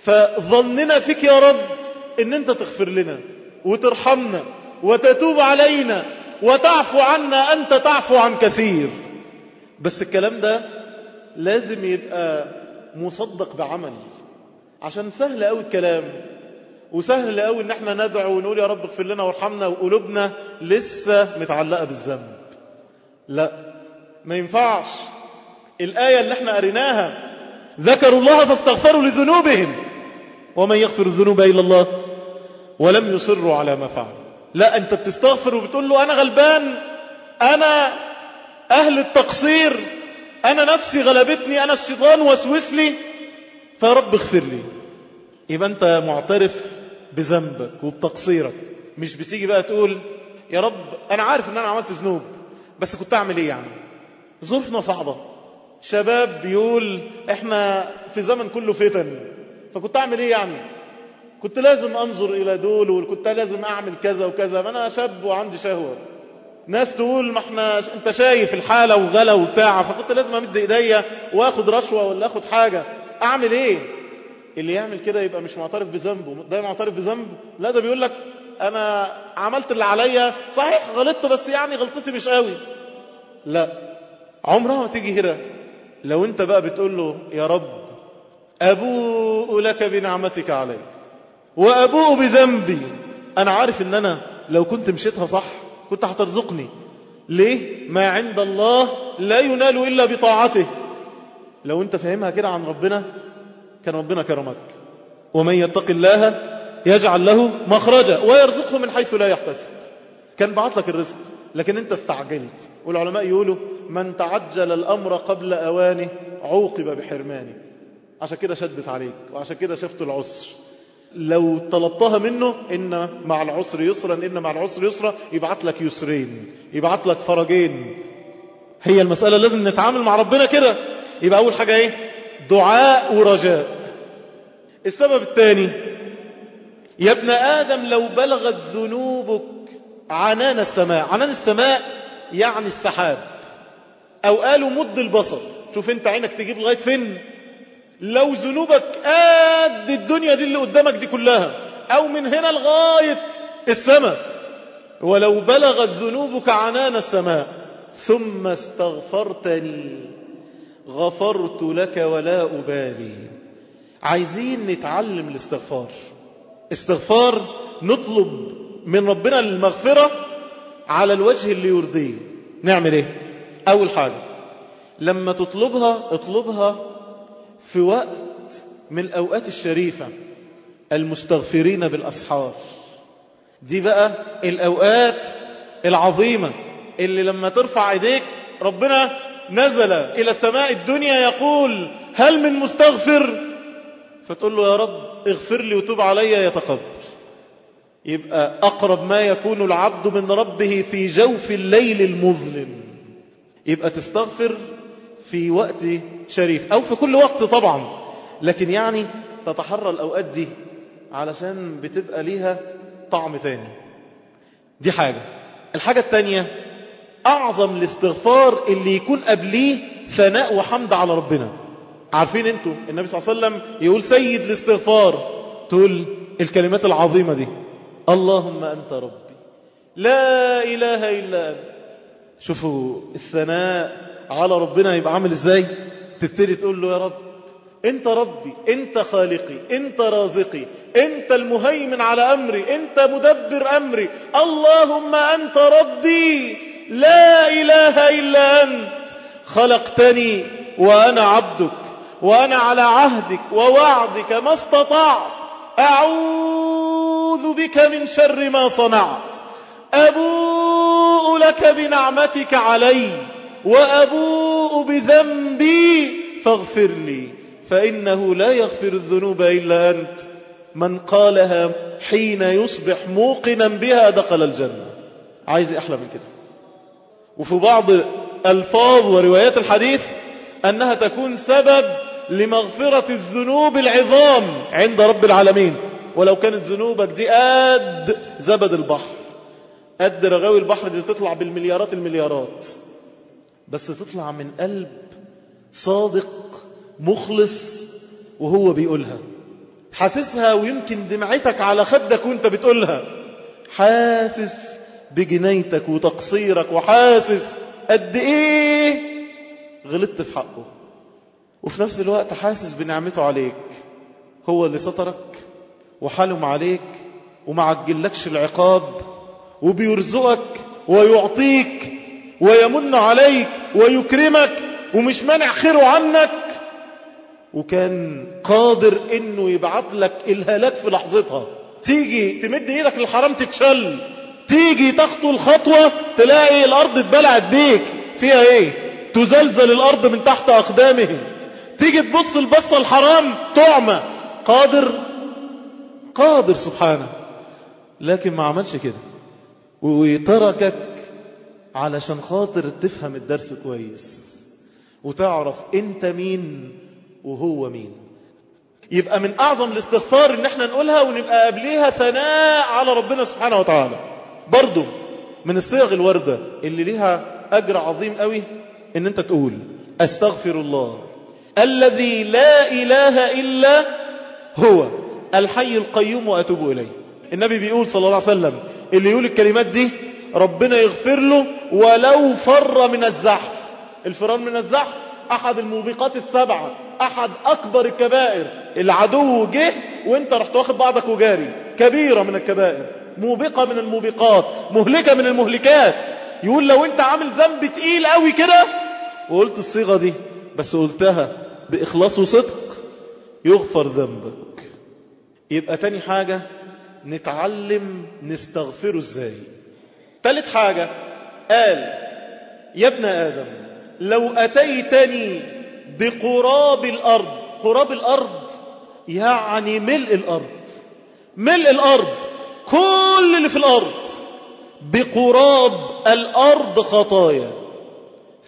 فظننا فيك يا رب إن أنت تغفر لنا وترحمنا وتتوب علينا وتعفو عنا أنت تعفو عن كثير. بس الكلام ده لازم يبقى مصدق بعمل. عشان سهل قوي الكلام وسهل قوي إن إحنا ندعو ونقول يا رب اغفر لنا وارحمنا وقلوبنا لسه متعلقة بالذنب. لا ما ينفعش. الآية اللي إحنا قريناها ذكروا الله فاستغفروا لذنوبهم. ومن يغفر الذنوب إلا الله ولم يصروا على ما فعلوا. لا أنت بتستغفر وبتقول له أنا غلبان أنا أهل التقصير أنا نفسي غلبتني أنا الشيطان وسوس لي. فرب اغفر لي. يبقى أنت معترف بذنبك وبتقصيرك. مش بتيجي بقى تقول يا رب أنا عارف أن أنا عملت ذنوب بس كنت أعمل إيه يعني؟ ظروفنا صعبة. شباب بيقول إحنا في زمن كله فتن. فكنت أعمل إيه يعني؟ كنت لازم أنظر إلى دول وكنت لازم أعمل كذا وكذا ما أنا شاب وعندي شهوة. ناس تقول ما إحنا أنت شايف الحالة وغلا وبتاع فكنت لازم أمد إيديا وآخد رشوة ولا آخد حاجة. أعمل إيه؟ اللي يعمل كده يبقى مش معترف بذنبه. ده معترف بذنب؟ لا ده بيقول لك أنا عملت اللي عليا. صحيح غلطت بس يعني غلطتي مش قوي. لا. عمرها ما تيجي كده لو أنت بقى بتقول له يا رب أبوء لك بنعمتك علي وأبوء بذنبي. أنا عارف إن أنا لو كنت مشيتها صح كنت هترزقني. ليه؟ ما عند الله لا ينال إلا بطاعته. لو أنت فاهمها كده عن ربنا كان ربنا كرمك. ومن يتق الله يجعل له مخرجا ويرزقه من حيث لا يحتسب. كان بعت لك الرزق لكن أنت استعجلت. والعلماء يقولوا من تعجل الأمر قبل أوانه عوقب بحرمانه. عشان كده شدت عليك وعشان كده شفت العسر. لو طلبتها منه إن مع العسر يسرا إن مع العسر يسرا يبعت لك يسرين يبعت لك فرجين. هي المسألة لازم نتعامل مع ربنا كده. يبقى أول حاجة إيه؟ دعاء ورجاء. السبب الثاني يا ابن آدم لو بلغت ذنوبك عنان السماء. عنان السماء يعني السحاب. أو قالوا مد البصر. شوف أنت عينك تجيب لغاية فين؟ لو ذنوبك قد الدنيا دي اللي قدامك دي كلها أو من هنا لغاية السماء. ولو بلغت ذنوبك عنان السماء ثم استغفرتني غفرت لك ولا أبالي. عايزين نتعلم الاستغفار. استغفار نطلب من ربنا المغفرة على الوجه اللي يرضيه. نعمل إيه؟ أول حاجة لما تطلبها اطلبها في وقت من الأوقات الشريفة المستغفرين بالأسحار. دي بقى الأوقات العظيمة اللي لما ترفع إيديك ربنا نزل إلى السماء الدنيا يقول هل من مستغفر؟ فتقول له يا رب اغفر لي وتوب علي يتقبل. يبقى أقرب ما يكون العبد من ربه في جوف الليل المظلم. يبقى تستغفر في وقت شريف أو في كل وقت طبعا. لكن يعني تتحرى الأوقات دي علشان بتبقى ليها طعم تاني. دي حاجة. الحاجة التانية أعظم الاستغفار اللي يكون قبليه ثناء وحمد على ربنا. عارفين أنتوا النبي صلى الله عليه وسلم يقول سيد الاستغفار تقول الكلمات العظيمة دي. اللهم أنت ربي. لا إله إلا أنت. شوفوا الثناء على ربنا يبقى عامل إزاي؟ تبتدي تقول له يا رب انت ربي انت خالقي انت رازقي انت المهيمن على أمري انت مدبر أمري. اللهم أنت ربي لا إله إلا أنت. خلقتني وأنا عبدك وأنا على عهدك ووعدك ما استطعت. أعوذ بك من شر ما صنعت. أبوء لك بنعمتك علي. وأبوء بذنبي فاغفر لي فإنه لا يغفر الذنوب إلا أنت. من قالها حين يصبح موقنا بها دخل الجنة. عايز أحلى من كده. وفي بعض ألفاظ وروايات الحديث أنها تكون سبب لمغفرة الذنوب العظام عند رب العالمين. ولو كانت ذنوبك دي قد زبد البحر. قد رغاوي البحر اللي تطلع بالمليارات المليارات. بس تطلع من قلب صادق مخلص وهو بيقولها. حاسسها ويمكن دمعتك على خدك وانت بتقولها. حاسس بجنايتك وتقصيرك وحاسس قد إيه غلطت في حقه. وفي نفس الوقت حاسس بنعمته عليك. هو اللي سترك وحلم عليك وما عجلكش العقاب وبيرزقك ويعطيك ويمن عليك ويكرمك ومش مانع خيره عنك. وكان قادر إنه يبعت لك الهلاك في لحظتها. تيجي تمد إيدك للحرام تتشل. تيجي تخطو الخطوة تلاقي الأرض اتبلعت بيك. فيها إيه؟ تزلزل الأرض من تحت اقدامهم تيجي تبص البصة الحرام تعمى قادر؟ قادر سبحانه. لكن ما عملش كده. وتركك علشان خاطر تفهم الدرس كويس وتعرف انت مين وهو مين. يبقى من اعظم الاستغفار ان إحنا نقولها ونبقى قبليها ثناء على ربنا سبحانه وتعالى. برضو من الصيغ الوردة اللي ليها أجر عظيم قوي إن أنت تقول أستغفر الله الذي لا إله إلا هو الحي القيوم وأتوب إليه. النبي بيقول صلى الله عليه وسلم اللي يقول الكلمات دي ربنا يغفر له ولو فر من الزحف. الفرار من الزحف؟ أحد الموبقات السبعة أحد أكبر الكبائر. العدو جه وانت رحت واخد بعضك وجاري. كبيرة من الكبائر موبقة من الموبقات مهلكة من المهلكات. يقول لو انت عامل ذنب تقيل قوي كده. وقلت الصيغة دي بس قلتها بإخلاص وصدق. يغفر ذنبك. يبقى تاني حاجة نتعلم نستغفره إزاي؟ تالت حاجة قال يا ابن آدم لو أتيتني بقراب الأرض قراب الأرض يعني ملء الأرض ملء الأرض كل اللي في الأرض بقراب الأرض خطايا.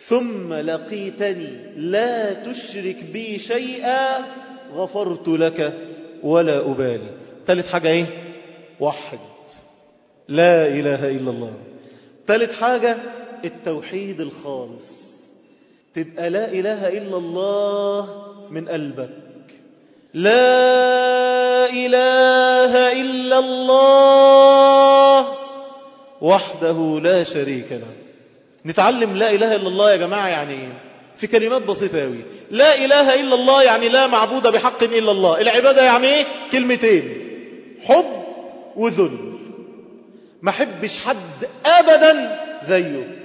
ثم لقيتني لا تشرك بي شيئا غفرت لك ولا أبالي. ثالث حاجة إيه؟ وحد لا إله إلا الله. ثالث حاجة التوحيد الخالص. تبقى لا إله إلا الله من قلبك. لا إله إلا الله وحده لا شريك له. نتعلم لا إله إلا الله يا جماعة يعني إيه؟ في كلمات بسيطة أوي. لا إله إلا الله يعني لا معبود بحق إلا الله. العبادة يعني إيه؟ كلمتين. حب وذل. ما حبش حد أبدا زيه.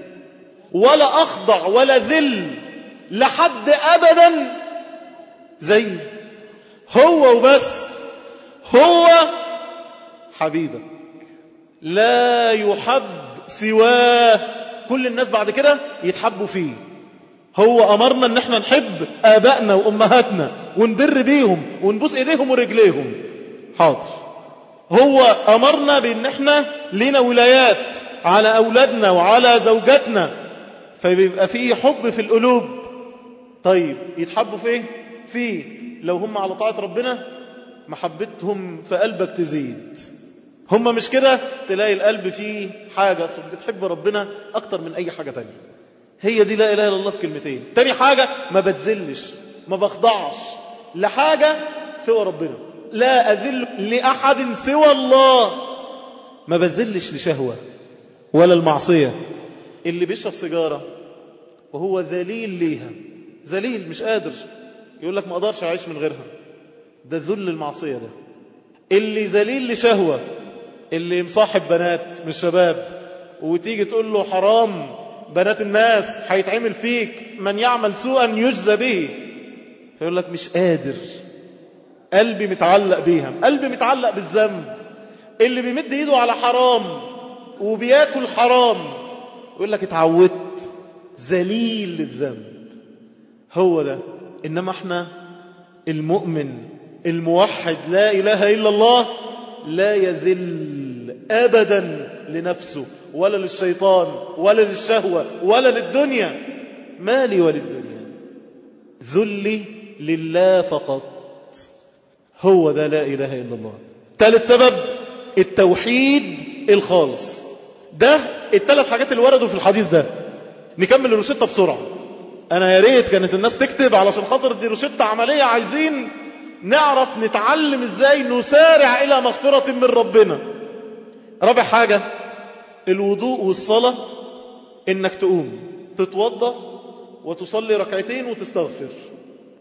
ولا أخضع ولا ذل لحد أبدا زيه. هو وبس. هو حبيبك. لا يحب سواه. كل الناس بعد كده يتحبوا فيه. هو أمرنا إن إحنا نحب آبائنا وأمهاتنا ونبر بيهم ونبوس إيديهم ورجليهم. حاضر. هو أمرنا بأن إحنا لنا ولايات على أولادنا وعلى زوجاتنا. فبيبقى فيه حب في القلوب. طيب يتحبوا فيه فيه. لو هم على طاعة ربنا محبتهم في قلبك تزيد. هم مش كده؟ تلاقي القلب فيه حاجة بتحب ربنا أكتر من أي حاجة تانية. هي دي لا إله إلا الله في كلمتين. تاني حاجة ما بتزلش ما بخضعش لحاجة سوى ربنا. لا أذل لأحد سوى الله. ما بذلش لشهوة ولا المعصية. اللي بيشرب سيجارة وهو ذليل ليها. ذليل مش قادر. يقول لك ما أقدرش أعيش من غيرها. ده ذل المعصية ده. اللي ذليل لشهوة اللي مصاحب بنات من الشباب وتيجي تقول له حرام بنات الناس هيتعمل فيك من يعمل سوءا يجزى به. فيقول لك مش قادر. قلبي متعلق بيها قلبي متعلق بالذنب. اللي بيمد ايده على حرام وبياكل حرام يقول لك اتعودت. ذليل للذنب. هو ده. إنما إحنا المؤمن الموحد لا إله إلا الله لا يذل أبدا لنفسه ولا للشيطان ولا للشهوة ولا للدنيا. مالي وللدنيا. ذلي لله فقط. هو ده لا إله إلا الله. ثالث سبب التوحيد الخالص. ده الثلاث حاجات اللي وردوا في الحديث ده. نكمل الروشتة بسرعة. أنا يا ريت كانت الناس تكتب علشان خاطر دي روشتة عملية. عايزين نعرف نتعلم إزاي نسارع إلى مغفرة من ربنا. رابع حاجة الوضوء والصلاة إنك تقوم تتوضى وتصلي ركعتين وتستغفر.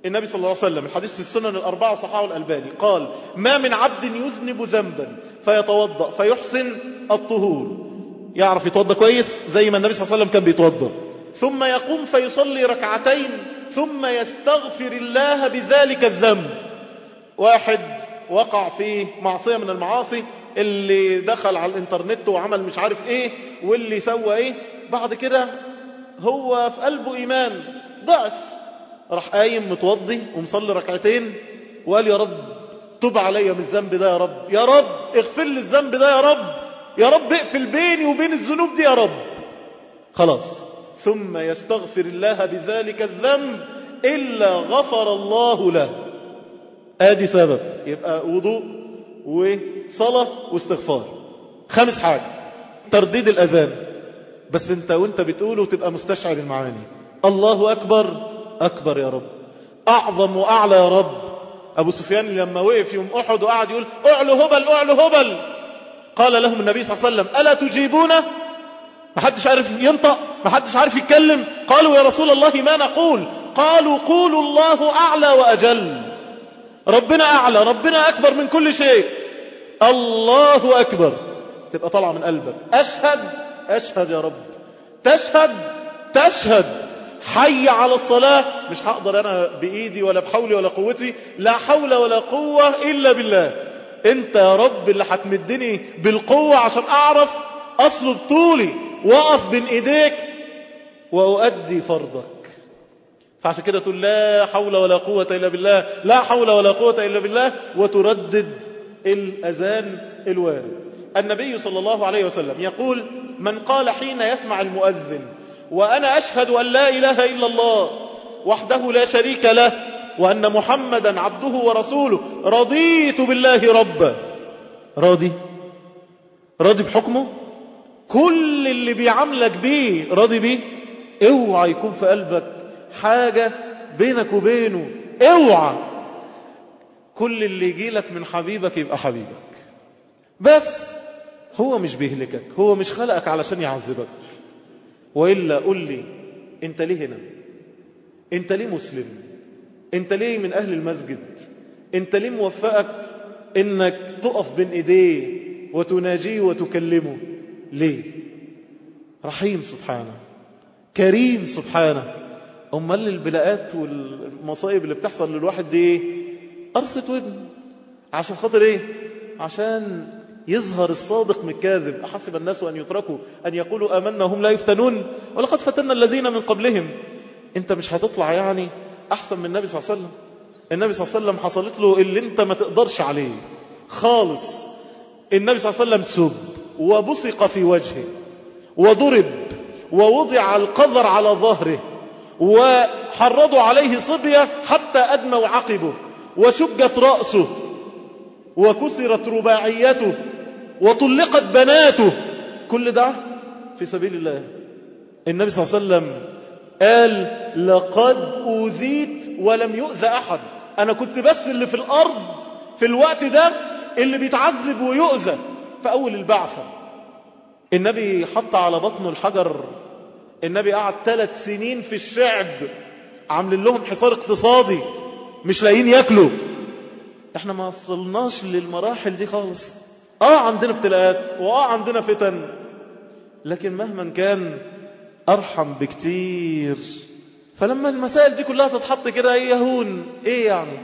النبي صلى الله عليه وسلم الحديث في السنن الأربعة وصححه الألباني قال ما من عبد يذنب ذنبا فيتوضأ فيحسن الطهور. يعرف يتوضأ كويس؟ زي ما النبي صلى الله عليه وسلم كان بيتوضأ. ثم يقوم فيصلي ركعتين ثم يستغفر الله بذلك الذنب. واحد وقع في معصية من المعاصي اللي دخل على الإنترنت وعمل مش عارف إيه واللي سوى إيه. بعد كده هو في قلبه إيمان ضعف. راح قايم متوضي ومصلي ركعتين وقال يا رب تب عليا من الذنب ده يا رب. يا رب اغفر لي الذنب ده يا رب. يا رب اقفل بيني وبين الذنوب دي يا رب. خلاص. ثم يستغفر الله بذلك الذنب إلا غفر الله له. آدي سبب. يبقى وضوء وصلاة واستغفار. خامس حاجة. ترديد الأذان. بس انت وانت بتقوله تبقى مستشعر المعاني. الله أكبر. أكبر يا رب. أعظم وأعلى يا رب. أبو سفيان لما وقف يوم أحد وقعد يقول أعلو هبل أعلو هبل. قال لهم النبي صلى الله عليه وسلم ألا تجيبونه ما حدش عارف ينطق ما حدش عارف يتكلم. قالوا يا رسول الله ما نقول؟ قالوا قولوا الله أعلى وأجل. ربنا أعلى ربنا أكبر من كل شيء. الله أكبر. تبقى طالعة من قلبك. أشهد أشهد يا رب. تشهد تشهد. حي على الصلاة مش هقدر أنا بإيدي ولا بحولي ولا قوتي لا حول ولا قوة إلا بالله. أنت يا رب اللي هتمدني بالقوة عشان أعرف أصلب طولي وأقف بين إيديك وأؤدي فرضك. فعشان كده تقول لا حول ولا قوة إلا بالله لا حول ولا قوة إلا بالله وتردد الأذان الوارد. النبي صلى الله عليه وسلم يقول من قال حين يسمع المؤذن وأنا أشهد أن لا إله إلا الله وحده لا شريك له وأن محمدا عبده ورسوله. رضيت بالله ربا راضي. راضي بحكمه؟ كل اللي بيعاملك بيه راضي بيه؟ اوعى يكون في قلبك حاجة بينك وبينه. اوعى. كل اللي يجي لك من حبيبك يبقى حبيبك. بس هو مش بيهلكك هو مش خلقك علشان يعذبك. وإلا قل لي أنت ليه هنا؟ أنت ليه مسلم؟ أنت ليه من أهل المسجد؟ أنت ليه موفقك إنك تقف بين إيديه وتناجيه وتكلمه؟ ليه؟ رحيم سبحانه كريم سبحانه. أمال البلاءات والمصايب اللي بتحصل للواحد دي إيه؟ قرصة ودن عشان خاطر إيه؟ عشان يظهر الصادق من الكاذب. أحسب الناس أن يتركوا أن يقولوا آمنا هم لا يفتنون. ولقد فتنا الذين من قبلهم. أنت مش هتطلع يعني أحسن من النبي صلى الله عليه وسلم. النبي صلى الله عليه وسلم حصلت له اللي أنت ما تقدرش عليه. خالص. النبي صلى الله عليه وسلم سب وبصق في وجهه وضرب ووضع القذر على ظهره وحرضوا عليه صبية حتى أدموا عقبه وشجت رأسه وكسرت رباعيته وطلقت بناته. كل ده في سبيل الله. النبي صلى الله عليه وسلم قال لقد أوذيت ولم يؤذى أحد. أنا كنت بس اللي في الأرض في الوقت ده اللي بيتعذب ويؤذى. في أول البعثة. النبي حط على بطنه الحجر. النبي قعد ثلاث سنين في الشعب عاملين لهم حصار اقتصادي مش لاقيين ياكلوا. إحنا ما وصلناش للمراحل دي خالص. آه عندنا ابتلاءات وآه عندنا فتن. لكن مهما كان أرحم بكتير. فلما المسائل دي كلها تتحط كده يهون إيه يعني؟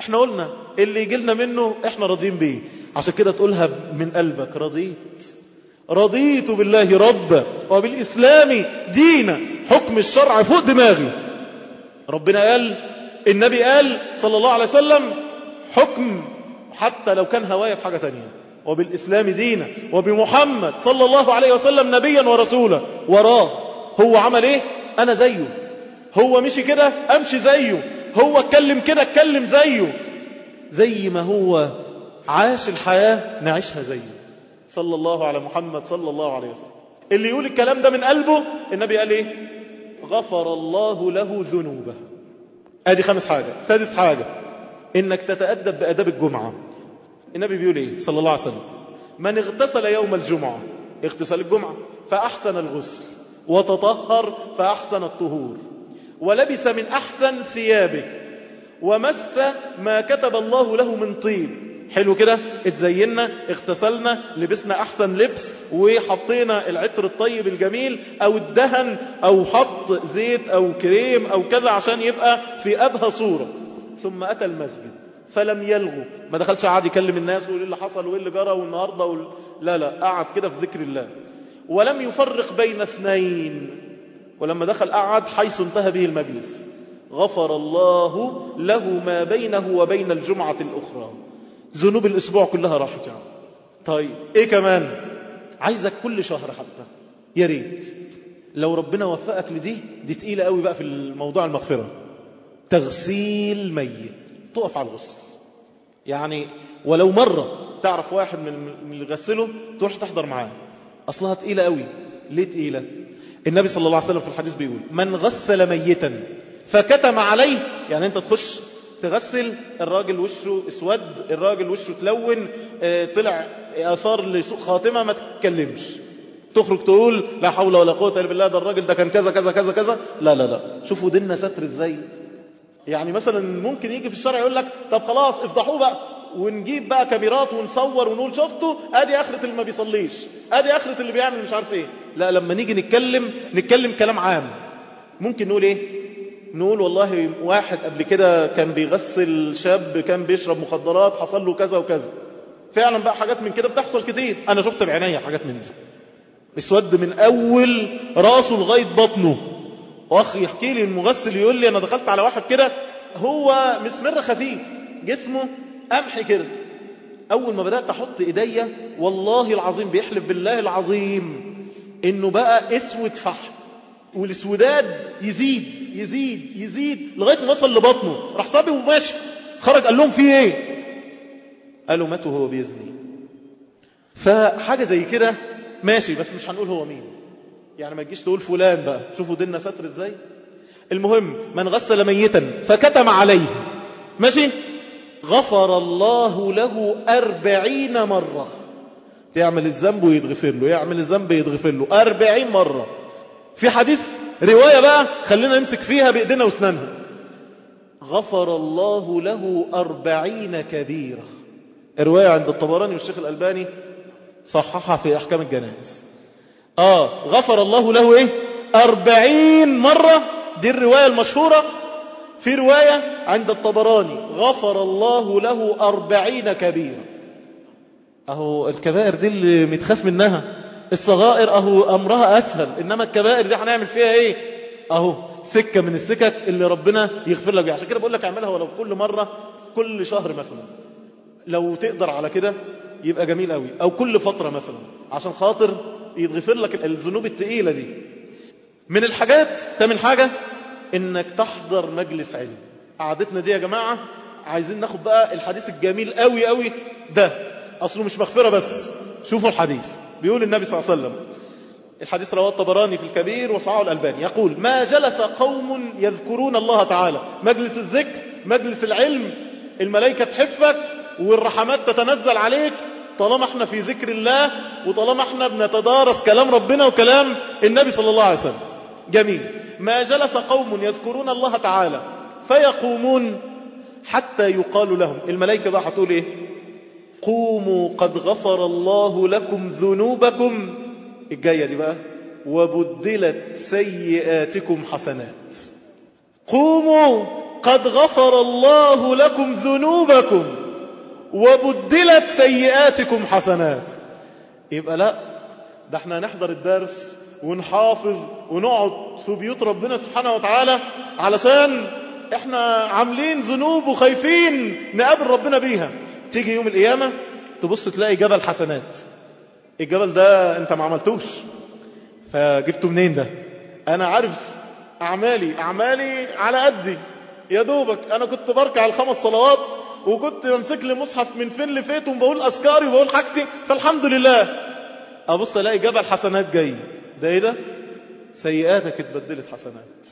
إحنا قلنا اللي يجي لنا منه إحنا راضيين بيه. عشان كده تقولها من قلبك رضيت. رضيت بالله ربا وبالإسلام دينا حكم الشرع فوق دماغي. ربنا قال النبي قال صلى الله عليه وسلم حكم حتى لو كان هواية في حاجة تانية. وبالإسلام دينا وبمحمد صلى الله عليه وسلم نبيا ورسولا. وراه. هو عمل إيه؟ أنا زيه. هو مشي كده أمشي زيه. هو اتكلم كده اتكلم زيه. زي ما هو عاش الحياة نعيشها زيه. صلى الله على محمد صلى الله عليه وسلم. اللي يقول الكلام ده من قلبه النبي قال إيه؟ غفر الله له ذنوبه. أدي خامس حاجة. سادس حاجة. إنك تتأدب بأداب الجمعة. النبي بيقول إيه؟ صلى الله عليه وسلم. من اغتسل يوم الجمعة اغتسل الجمعة فأحسن الغسل. وتطهر فأحسن الطهور. ولبس من أحسن ثيابه. ومس ما كتب الله له من طيب. حلو كده؟ اتزينا اغتسلنا لبسنا أحسن لبس وحطينا العطر الطيب الجميل أو الدهن أو حط زيت أو كريم أو كذا عشان يبقى في أبهى صورة. ثم أتى المسجد. فلم يلغو. ما دخلش قعد يكلم الناس ويقول اللي حصل وإيه اللي جرى والنهاردة وال... لا لا قعد كده في ذكر الله. ولم يفرق بين اثنين. ولما دخل قعد حيث انتهى به المجلس. غفر الله له ما بينه وبين الجمعة الأخرى. ذنوب الأسبوع كلها راحت يعني طيب إيه كمان؟ عايزك كل شهر حتى. يا ريت. لو ربنا وفقك لدي دي تقيلة قوي بقى في الموضوع المغفرة. تغسيل ميت. تقف على الغسل يعني ولو مرة تعرف واحد من اللي غسله تروح تحضر معاه. أصلها تقيلة قوي. ليه تقيلة؟ النبي صلى الله عليه وسلم في الحديث بيقول من غسل ميتا فكتم عليه. يعني أنت تخش تغسل الراجل وشه اسود الراجل وشه تلون آه طلع آثار لسوء خاتمه ما تتكلمش. تخرج تقول لا حول ولا قوة إلا بالله ده الراجل ده كان كذا كذا كذا كذا. لا لا لا. شوفوا ديننا ستر إزاي؟ يعني مثلا ممكن يجي في الشرع يقول لك طب خلاص افضحوه بقى ونجيب بقى كاميرات ونصور ونقول شفتوا؟ ادي اخرة اللي ما بيصليش ادي اخرة اللي بيعمل مش عارف إيه. لا لما نيجي نتكلم نتكلم كلام عام. ممكن نقول إيه؟ نقول والله واحد قبل كده كان بيغسل شاب كان بيشرب مخدرات حصل له كذا وكذا. فعلا بقى حاجات من كده بتحصل كتير. أنا شفت بعينيا حاجات من دي. اسود من أول راسه لغاية بطنه. واخ يحكي لي المغسل يقول لي أنا دخلت على واحد كده هو مسمر خفيف جسمه قمح كده. أول ما بدأت أحط إيديا والله العظيم بيحلف بالله العظيم إنه بقى أسود فحم والاسوداد يزيد يزيد يزيد لغاية ما وصل لبطنه. راح صابي وماشي. خرج قال لهم في إيه؟ قالوا مات وهو بيزني فحاجة زي كده ماشي بس مش هنقول هو مين. يعني ما تجيش تقول فلان بقى. شوفوا ديننا ستر إزاي. المهم من غسل ميتا فكتم عليه. ماشي؟ غفر الله له أربعين مرة. يعمل الذنب ويتغفر له. يعمل الذنب يتغفر له. أربعين مرة. في حديث رواية بقى خلينا نمسك فيها بإيدينا واسنانها غفر الله له أربعين كبيرة. رواية عند الطبراني والشيخ الألباني صححها في أحكام الجنائز. آه غفر الله له إيه؟ أربعين مرة دي الرواية المشهورة. في رواية عند الطبراني غفر الله له أربعين كبيرة أهو الكبائر دي اللي متخاف منها. الصغائر أهو أمرها أسهل إنما الكبائر دي هنعمل فيها إيه؟ أهو سكة من السكك اللي ربنا يغفر لك عشان كده بقول لك اعملها ولو كل مرة كل شهر مثلا. لو تقدر على كده يبقى جميل قوي أو كل فترة مثلا. عشان خاطر يتغفر لك الذنوب التقيلة دي. من الحاجات تمن حاجة؟ إنك تحضر مجلس علم. قعدتنا دي يا جماعة عايزين ناخد بقى الحديث الجميل قوي قوي. ده أصله مش مغفرة بس. شوفوا الحديث. بيقول النبي صلى الله عليه وسلم الحديث رواه الطبراني في الكبير وصححه الألباني. يقول ما جلس قوم يذكرون الله تعالى. مجلس الذكر مجلس العلم الملائكة تحفك والرحمات تتنزل عليك. طالما إحنا في ذكر الله وطالما إحنا بنتدارس كلام ربنا وكلام النبي صلى الله عليه وسلم. جميل. ما جلس قوم يذكرون الله تعالى فيقومون حتى يقال لهم. الملائكة بقى هتقول إيه قوموا قد غفر الله لكم ذنوبكم. الجاية دي بقى. وبدلت سيئاتكم حسنات. قوموا قد غفر الله لكم ذنوبكم. وبدلت سيئاتكم حسنات. يبقى لا ده إحنا نحضر الدرس ونحافظ ونقعد في بيوت ربنا سبحانه وتعالى علشان إحنا عاملين ذنوب وخايفين نقابل ربنا بيها. تيجي يوم القيامة تبص تلاقي جبل حسنات. الجبل ده انت ما عملتوش. فجبته منين ده؟ أنا عارف اعمالي اعمالي على قدي. يا دوبك أنا كنت بركع الخمس صلوات وكنت بمسك لي مصحف من فين لفيت وبقول أذكاري وبقول حاجتي فالحمد لله. أبص ألاقي جبل حسنات جاي. ده إيه ده؟ سيئاتك اتبدلت حسنات.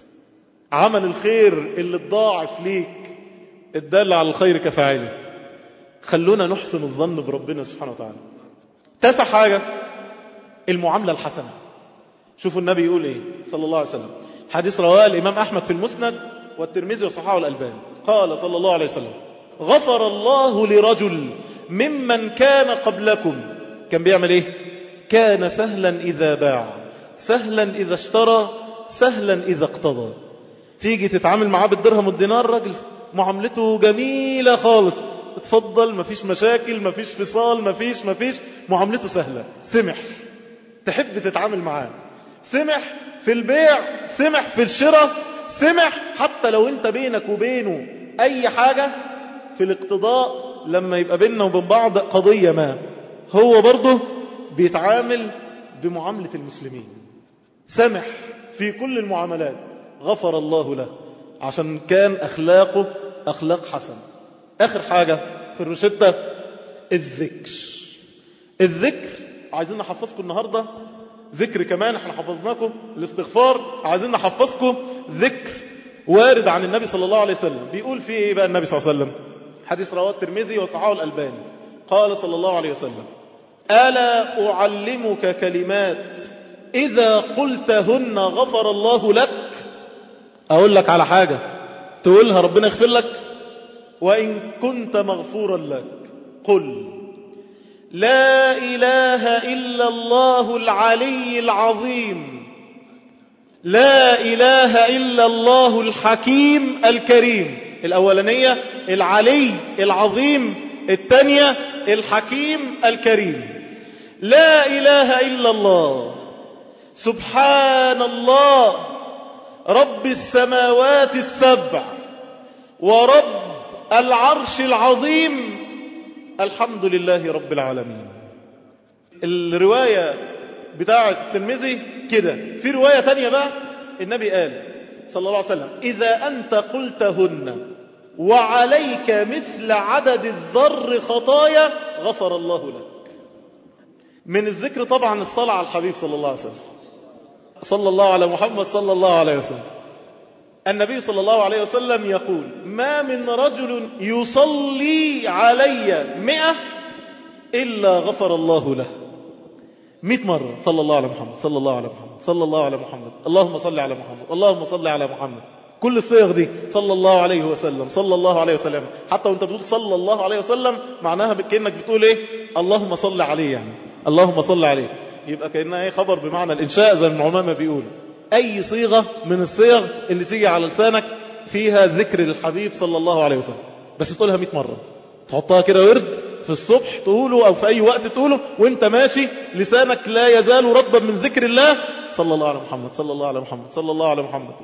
عمل الخير اللي اتضاعف ليك الدال على الخير كفاعله. خلونا نحسن الظن بربنا سبحانه وتعالى. تاسع حاجة المعاملة الحسنة. شوفوا النبي يقول إيه؟ صلى الله عليه وسلم. حديث رواه الإمام أحمد في المسند والترمذي وصححه الألباني. قال صلى الله عليه وسلم غفر الله لرجل ممن كان قبلكم. كان بيعمل إيه؟ كان سهلا إذا باع سهلا إذا اشترى سهلا إذا اقتضى. تيجي تتعامل معاه بالدرهم والدينار راجل معاملته جميلة خالص. اتفضل مفيش مشاكل مفيش فصال مفيش مفيش. معاملته سهلة. سمح. تحب تتعامل معاه. سمح في البيع سمح في الشراء سمح حتى لو أنت بينك وبينه أي حاجة. في الاقتضاء لما يبقى بيننا وبين بعض قضية ما. هو برضه بيتعامل بمعاملة المسلمين. سمح في كل المعاملات. غفر الله له. عشان كان أخلاقه أخلاق حسن. آخر حاجة في الروشتة الذكر. الذكر عايزين نحفظكم النهاردة. ذكر كمان إحنا حفظناكم. الاستغفار عايزين نحفظكم. ذكر وارد عن النبي صلى الله عليه وسلم. بيقول فيه إيه بقى النبي صلى الله عليه وسلم؟ حديث رواه الترمذي وصححه الألباني. قال صلى الله عليه وسلم ألا أعلمك كلمات إذا قلتهن غفر الله لك؟ أقول لك على حاجة تقولها ربنا يغفر لك؟ وإن كنت مغفورا لك. قل لا إله إلا الله العلي العظيم. لا إله إلا الله الحكيم الكريم. الأولانية العلي العظيم الثانية الحكيم الكريم. لا إله إلا الله. سبحان الله رب السماوات السبع. ورب العرش العظيم. الحمد لله رب العالمين. الرواية بتاعة الترمذي كده. في رواية تانية بقى النبي قال صلى الله عليه وسلم إذا أنت قلتهن. وعليك مثل عدد الذر خطايا غفر الله لك. من الذكر طبعا الصلاة على الحبيب صلى الله عليه وسلم. صلى الله على محمد صلى الله عليه وسلم. النبي صلى الله عليه وسلم يقول ما من رجل يصلي علي مئة إلا غفر الله له. مئة مرة. صلى الله على محمد صلى الله على محمد صلى الله على محمد اللهم صل على محمد اللهم صل على محمد. كل الصيغ دي. صلى الله عليه وسلم. صلى الله عليه وسلم. حتى وانت بتقول صلى الله عليه وسلم معناها كأنك بتقول إيه؟ اللهم صل عليه يعني. اللهم صل عليه. يبقى كأنها إيه؟ خبر بمعنى الإنشاء زي ما العلماء بيقولوا أي صيغة من الصيغ اللي تيجي على لسانك فيها ذكر للحبيب صلى الله عليه وسلم. بس تقولها 100 مرة. تحطها كده ورد في الصبح تقوله أو في أي وقت تقوله وانت ماشي لسانك لا يزال رطبا من ذكر الله. صلى الله على محمد صلى الله على محمد صلى الله على محمد.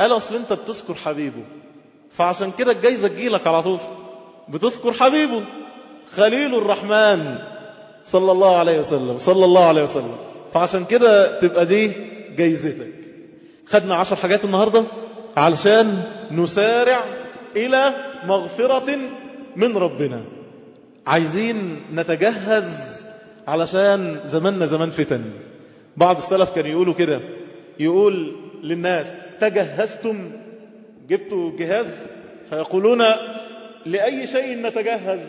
قال أصل أنت بتذكر حبيبه. فعشان كده الجايزة تجيلك على طول. بتذكر حبيبه. خليل الرحمن. صلى الله عليه وسلم. صلى الله عليه وسلم. فعشان كده تبقى دي جايزتك. خدنا عشر حاجات النهاردة علشان نسارع إلى مغفرة من ربنا. عايزين نتجهز علشان زماننا زمان فتن. بعض السلف كان يقولوا كده. يقول للناس تجهزتم؟ جبتوا جهاز؟ فيقولون لأي شيء نتجهز؟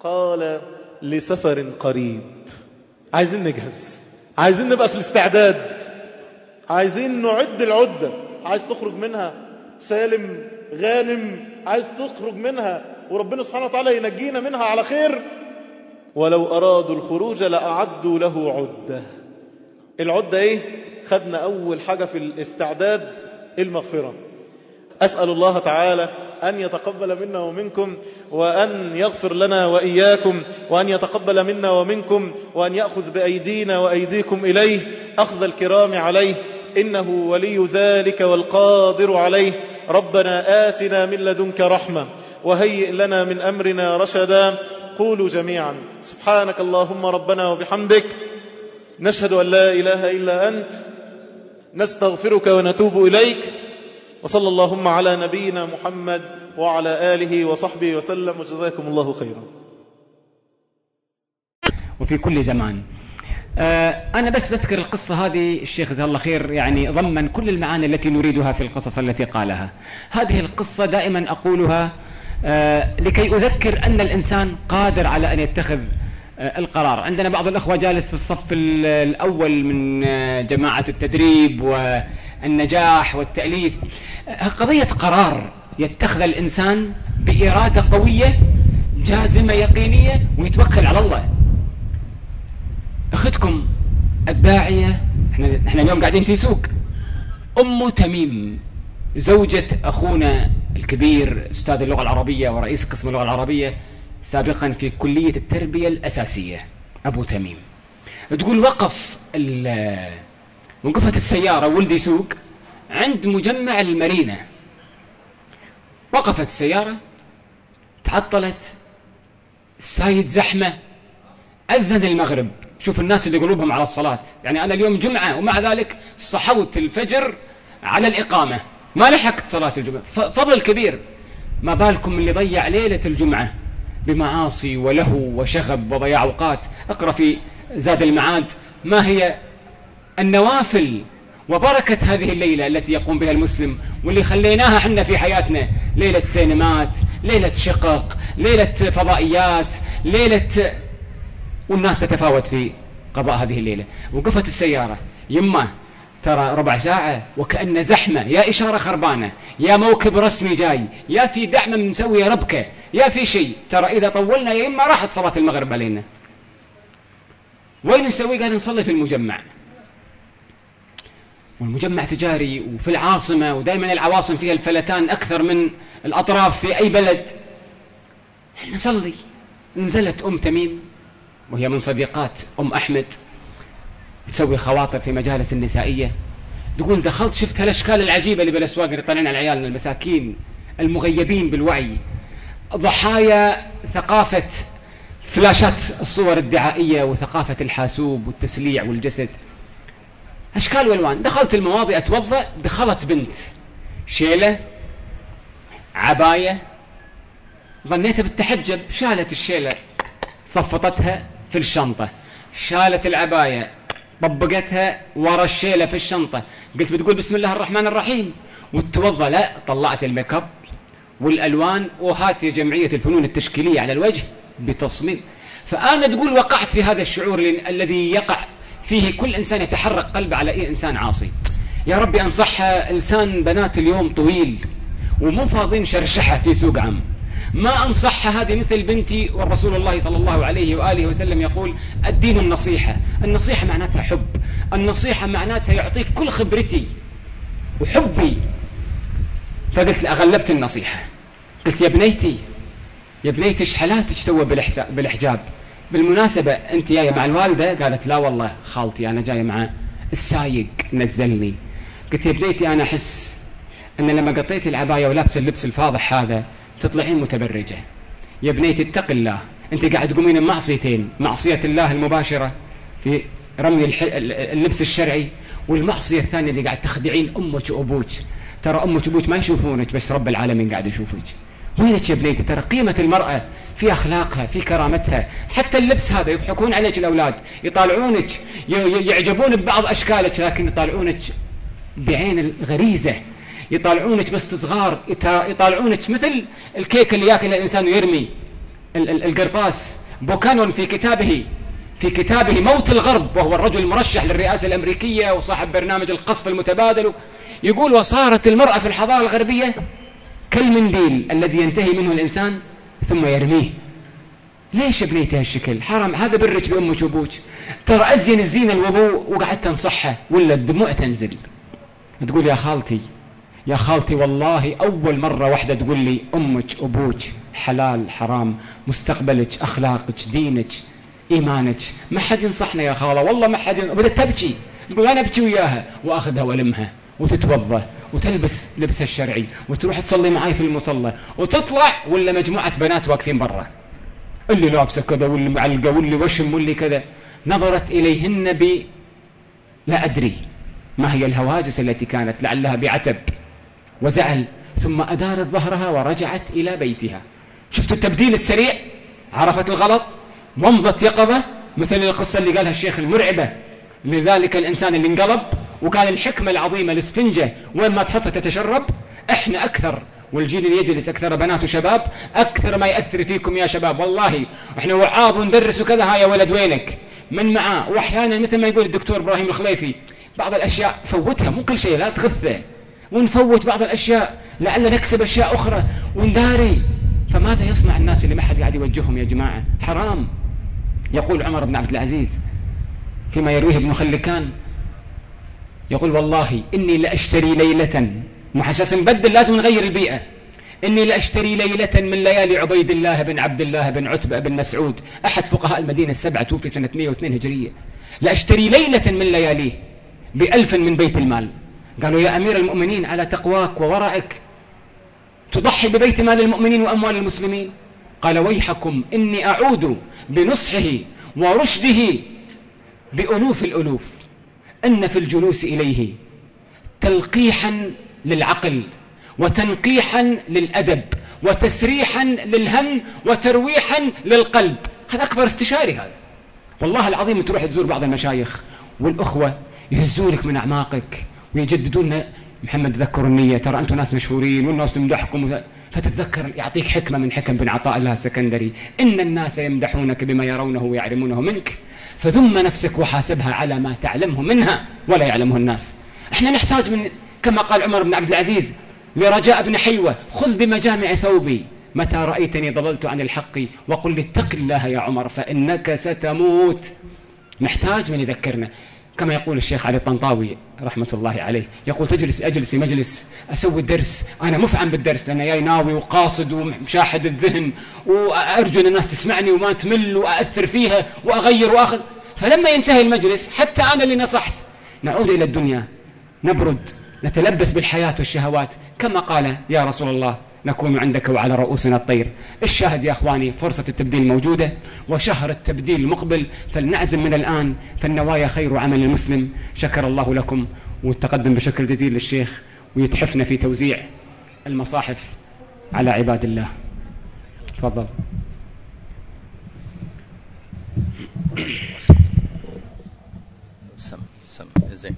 قال لسفر قريب. عايزين نجهز. عايزين نبقى في الاستعداد. عايزين نعد العدة. عايز تخرج منها سالم غانم. عايز تخرج منها وربنا سبحانه وتعالى ينجينا منها على خير. ولو أرادوا الخروج لأعدوا له عدة. العدة إيه؟ خدنا أول حاجة في الاستعداد. المغفرة. أسأل الله تعالى أن يتقبل منا ومنكم وأن يغفر لنا وإياكم وأن يتقبل منا ومنكم وأن يأخذ بأيدينا وأيديكم إليه. أخذ الكرام عليه. إنه ولي ذلك والقادر عليه. ربنا آتنا من لدنك رحمة وهيئ لنا من أمرنا رشدا. قولوا جميعا. سبحانك اللهم ربنا وبحمدك. نشهد أن لا إله إلا أنت. نستغفرك ونتوب إليك. وصلى اللهم على نبينا محمد وعلى آله وصحبه وسلم. وجزاكم الله خيرا. وفي كل زمان. آه أنا بس أذكر القصة هذه الشيخ جزاه الله خير يعني ضمن كل المعاني التي نريدها في القصص التي قالها. هذه القصة دائما أقولها آه لكي أذكر أن الإنسان قادر على أن يتخذ القرار. عندنا بعض الأخوة جالس في الصف الأول من جماعة التدريب والنجاح والتأليف. قضية قرار يتخذ الإنسان بإرادة قوية جازمة يقينية ويتوكل على الله. أختكم الداعية إحنا, إحنا اليوم قاعدين في سوق. أم تميم زوجة أخونا الكبير أستاذ اللغة العربية ورئيس قسم اللغة العربية. سابقا في كلية التربية الأساسية أبو تميم. تقول وقف وقفت السيارة ولدي يسوق عند مجمع المارينا. وقفت السيارة تعطلت السايد زحمة أذن المغرب. شوف الناس اللي قلوبهم على الصلاة. يعني أنا اليوم جمعة ومع ذلك صحوت الفجر على الإقامة. ما لحقت صلاة الجمعة. فضل كبير. ما بالكم اللي ضيع ليلة الجمعة. بمعاصي ولهو وشغب وضياع أوقات. أقرأ في زاد المعاد. ما هي النوافل وبركة هذه الليلة التي يقوم بها المسلم واللي خليناها حنا في حياتنا؟ ليلة سينمات ليلة شقق ليلة فضائيات ليلة والناس تتفاوت في قضاء هذه الليلة. وقفت السيارة. يمه ترى ربع ساعة وكأن زحمة يا إشارة خربانة يا موكب رسمي جاي يا في دعمة مسوية ربكة. يا في شيء. ترى إذا طولنا يا إما راحت صلاة المغرب علينا. وين نسوي؟ قاعد نصلي في المجمع. والمجمع تجاري وفي العاصمة ودائما العواصم فيها الفلتان أكثر من الأطراف في أي بلد. نصلي. نزلت أم تميم وهي من صديقات أم أحمد. تسوي خواطر في مجالس النسائية. تقول دخلت شفت هالأشكال العجيبة اللي بالأسواق اللي طالعين على عيالنا المساكين المغيبين بالوعي. ضحايا ثقافة فلاشات الصور الدعائية وثقافة الحاسوب والتسليع والجسد. أشكال وألوان. دخلت المواضع أتوضأ. دخلت بنت. شيلة. عباية. ظنيتها بتتحجب شالت الشيلة. صفطتها في الشنطة. شالت العباية. طبقتها ورا الشيلة في الشنطة. قلت بتقول بسم الله الرحمن الرحيم. وتوضأ. لا طلعت الميك أب. والألوان وهات يا جمعية الفنون التشكيلية على الوجه بتصميم. فانا تقول وقعت في هذا الشعور الذي يقع فيه كل إنسان يتحرك قلبه على أي إنسان عاصي. يا ربي انصحها إنسان بنات اليوم طويل ومو فاضين شرشحة في سوق عام ما أنصحها هذه مثل بنتي والرسول الله صلى الله عليه وآله وسلم يقول الدين النصيحة. النصيحة معناتها حب. النصيحة معناتها يعطيك كل خبرتي وحبي. فقلت غلبت النصيحة. قلت يا بنيتي يا بنيتي إيش حالاتك؟ تو بالحجاب؟ بالمناسبة أنت جاية مع الوالدة؟ قالت لا والله خالتي أنا جاية مع السايق نزلني. قلت يا بنيتي أنا أحس أن لما قطيت العباية ولابس اللبس الفاضح هذا تطلعين متبرجة. يا بنيتي اتق الله. أنت قاعد تقومين بمعصيتين معصية الله المباشرة في رمي اللبس الشرعي والمعصية الثانية اللي قاعد تخدعين أمك وأبوك. ترى أمك وأبوك ما يشوفونك بس رب العالمين قاعد يشوفك. وينك يا بنيتي؟ ترى قيمة المرأة في أخلاقها في كرامتها. حتى اللبس هذا يضحكون عليك الأولاد يطالعونك يعجبون ببعض أشكالك لكن يطالعونك بعين الغريزة. يطالعونك بس صغار يطالعونك مثل الكيك اللي ياكل الإنسان ويرمي. القرطاس. بوكانون في كتابه في كتابه موت الغرب وهو الرجل المرشح للرئاسة الأمريكية وصاحب برنامج القصف المتبادل. يقول وصارت المرأة في الحضارة الغربية كالمنديل الذي ينتهي منه الإنسان ثم يرميه. ليش بنيتي هالشكل حرام هذا برك بأمك وأبوك ترى أزين الزينة الوضوء وقعدت تنصحها ولا الدموع تنزل؟ تقول يا خالتي يا خالتي والله أول مرة واحدة تقول لي أمك أبوك حلال حرام مستقبلك أخلاقك دينك إيمانك. ما حد ينصحنا يا خالة والله ما حد بدأت تبكي. تقول أنا أبكي وياها وأخذها وألمها. وتتوضأ وتلبس لبسها الشرعي وتروح تصلي معاي في المصلى وتطلع ولا مجموعة بنات واقفين برا؟ اللي لابسه كذا واللي معلقة واللي وشم واللي كذا. نظرت إليهن ب لا أدري ما هي الهواجس التي كانت لعلها بعتب. وزعل ثم أدارت ظهرها ورجعت إلى بيتها. شفت التبديل السريع؟ عرفت الغلط؟ ومضت يقظة؟ مثل القصة اللي قالها الشيخ المرعبة. لذلك الإنسان اللي انقلب وكان الحكمة العظيمة الاستنجة وين ما تحطها تتشرب إحنا أكثر. والجيل اللي يجلس أكثر بنات وشباب أكثر ما يأثر فيكم يا شباب. والله إحنا وعاظ وندرس وكذا ها يا ولد وينك؟ من معاه. وأحيانا مثل ما يقول الدكتور إبراهيم الخليفي بعض الأشياء فوتها مو كل شيء لا تغثه ونفوت بعض الأشياء لعل نكسب أشياء أخرى ونداري. فماذا يصنع الناس اللي ما حد قاعد يوجههم يا جماعة؟ حرام. يقول عمر بن عبد العزيز فيما يرويه ابن خلكان يقول والله إني لأشتري ليلة محسس نبدل لازم نغير البيئة. إني لأشتري ليلة من ليالي عبيد الله بن عبد الله بن عتبة بن مسعود أحد فقهاء المدينة السبعة توفي سنة 102 هجرية. لأشتري ليلة من لياليه بألف من بيت المال. قالوا يا أمير المؤمنين على تقواك وورعك تضحي ببيت مال المؤمنين وأموال المسلمين؟ قال ويحكم إني أعود بنصحه ورشده بألوف الألوف. أن في الجلوس إليه تلقيحا للعقل وتنقيحا للأدب وتسريحا للهم وترويحا للقلب. هذا أكبر استشاري هذا. والله العظيم تروح تزور بعض المشايخ والأخوة يهزونك من أعماقك ويجددون محمد تذكر النية ترى أنتم ناس مشهورين والناس تمدحكم. فتتذكر يعطيك حكمة من حكم بن عطاء الله السكندري. إن الناس يمدحونك بما يرونه ويعلمونه منك. فذم نفسك وحاسبها على ما تعلمه منها ولا يعلمه الناس. إحنا نحتاج من كما قال عمر بن عبد العزيز لرجاء بن حيوة خذ بمجامع ثوبي. متى رأيتني ضللت عن الحق؟ وقل لي اتق الله يا عمر فإنك ستموت. نحتاج من يذكرنا. كما يقول الشيخ علي الطنطاوي رحمة الله عليه. يقول تجلس أجلس في مجلس أسوي الدرس. أنا مفعم بالدرس لأن جاي ناوي وقاصد ومشاحد الذهن وأرجو أن الناس تسمعني وما تمل وأثر فيها وأغير وأخذ. فلما ينتهي المجلس حتى أنا اللي نصحت نعود إلى الدنيا نبرد نتلبس بالحياة والشهوات كما قال يا رسول الله. نكون عندك وعلى رؤوسنا الطير. الشاهد يا أخواني فرصة التبديل موجودة وشهر التبديل مقبل فلنعزم من الآن فالنوايا خير عمل المسلم. شكر الله لكم والتقدم بشكر جزيل للشيخ ويتحفنا في توزيع المصاحف على عباد الله. تفضل. سم سم زين.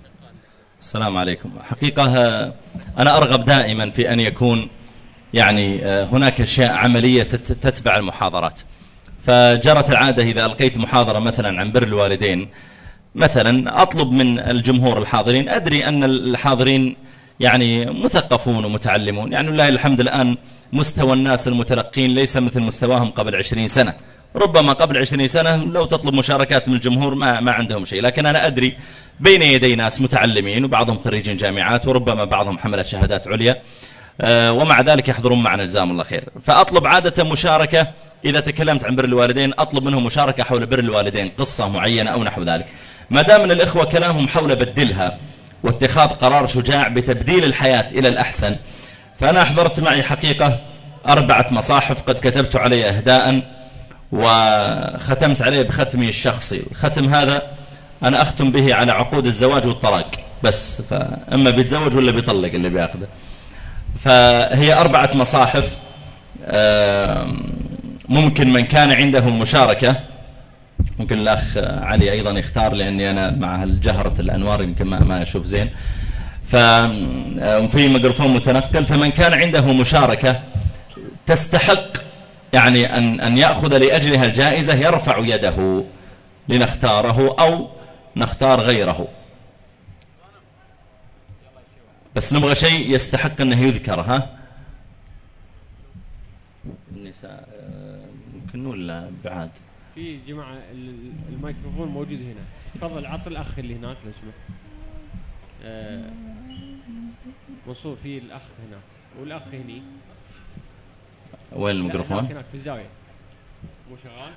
السلام عليكم. حقيقة أنا أرغب دائما في أن يكون يعني هناك أشياء عملية تتبع المحاضرات. فجرت العادة إذا ألقيت محاضرة مثلا عن بر الوالدين مثلا أطلب من الجمهور الحاضرين أدري أن الحاضرين يعني مثقفون ومتعلمون يعني لله الحمد الآن مستوى الناس المتلقين ليس مثل مستواهم قبل عشرين سنة. ربما قبل عشرين سنة لو تطلب مشاركات من الجمهور ما, ما عندهم شيء لكن أنا أدري بين يدي ناس متعلمين وبعضهم خريجين جامعات وربما بعضهم حملة شهادات عليا. آه، ومع ذلك يحضرون معنا جزاهم الله خير. فأطلب عادة مشاركة. إذا تكلمت عن بر الوالدين أطلب منهم مشاركة حول بر الوالدين قصة معينة أو نحو ذلك. ما دام من الإخوة كلامهم حول بدلها واتخاذ قرار شجاع بتبديل الحياة إلى الأحسن فأنا أحضرت معي حقيقة أربعة مصاحف قد كتبت عليه أهداء وختمت عليه بختمي الشخصي. الختم هذا أنا أختم به على عقود الزواج والطلاق بس. فإما بيتزوج ولا بيطلق اللي بياخذه. فهي أربعة مصاحف ممكن من كان عنده مشاركة. ممكن الأخ علي أيضا يختار لأني أنا مع الجهرة الأنوار يمكن ما, ما أشوف زين. ففي ميكروفون متنقل. فمن كان عنده مشاركة تستحق يعني أن, أن يأخذ لأجلها الجائزة يرفع يده لنختاره أو نختار غيره. بس نبغى شيء يستحق أنه يذكر ها؟ النساء ممكن ولا بعاد. في جماعة الميكروفون موجود هنا. تفضل عط الأخ اللي هناك لو سمحت. آه منصور في الأخ هناك. والأخ هني. وين الميكروفون؟ هناك في الزاوية.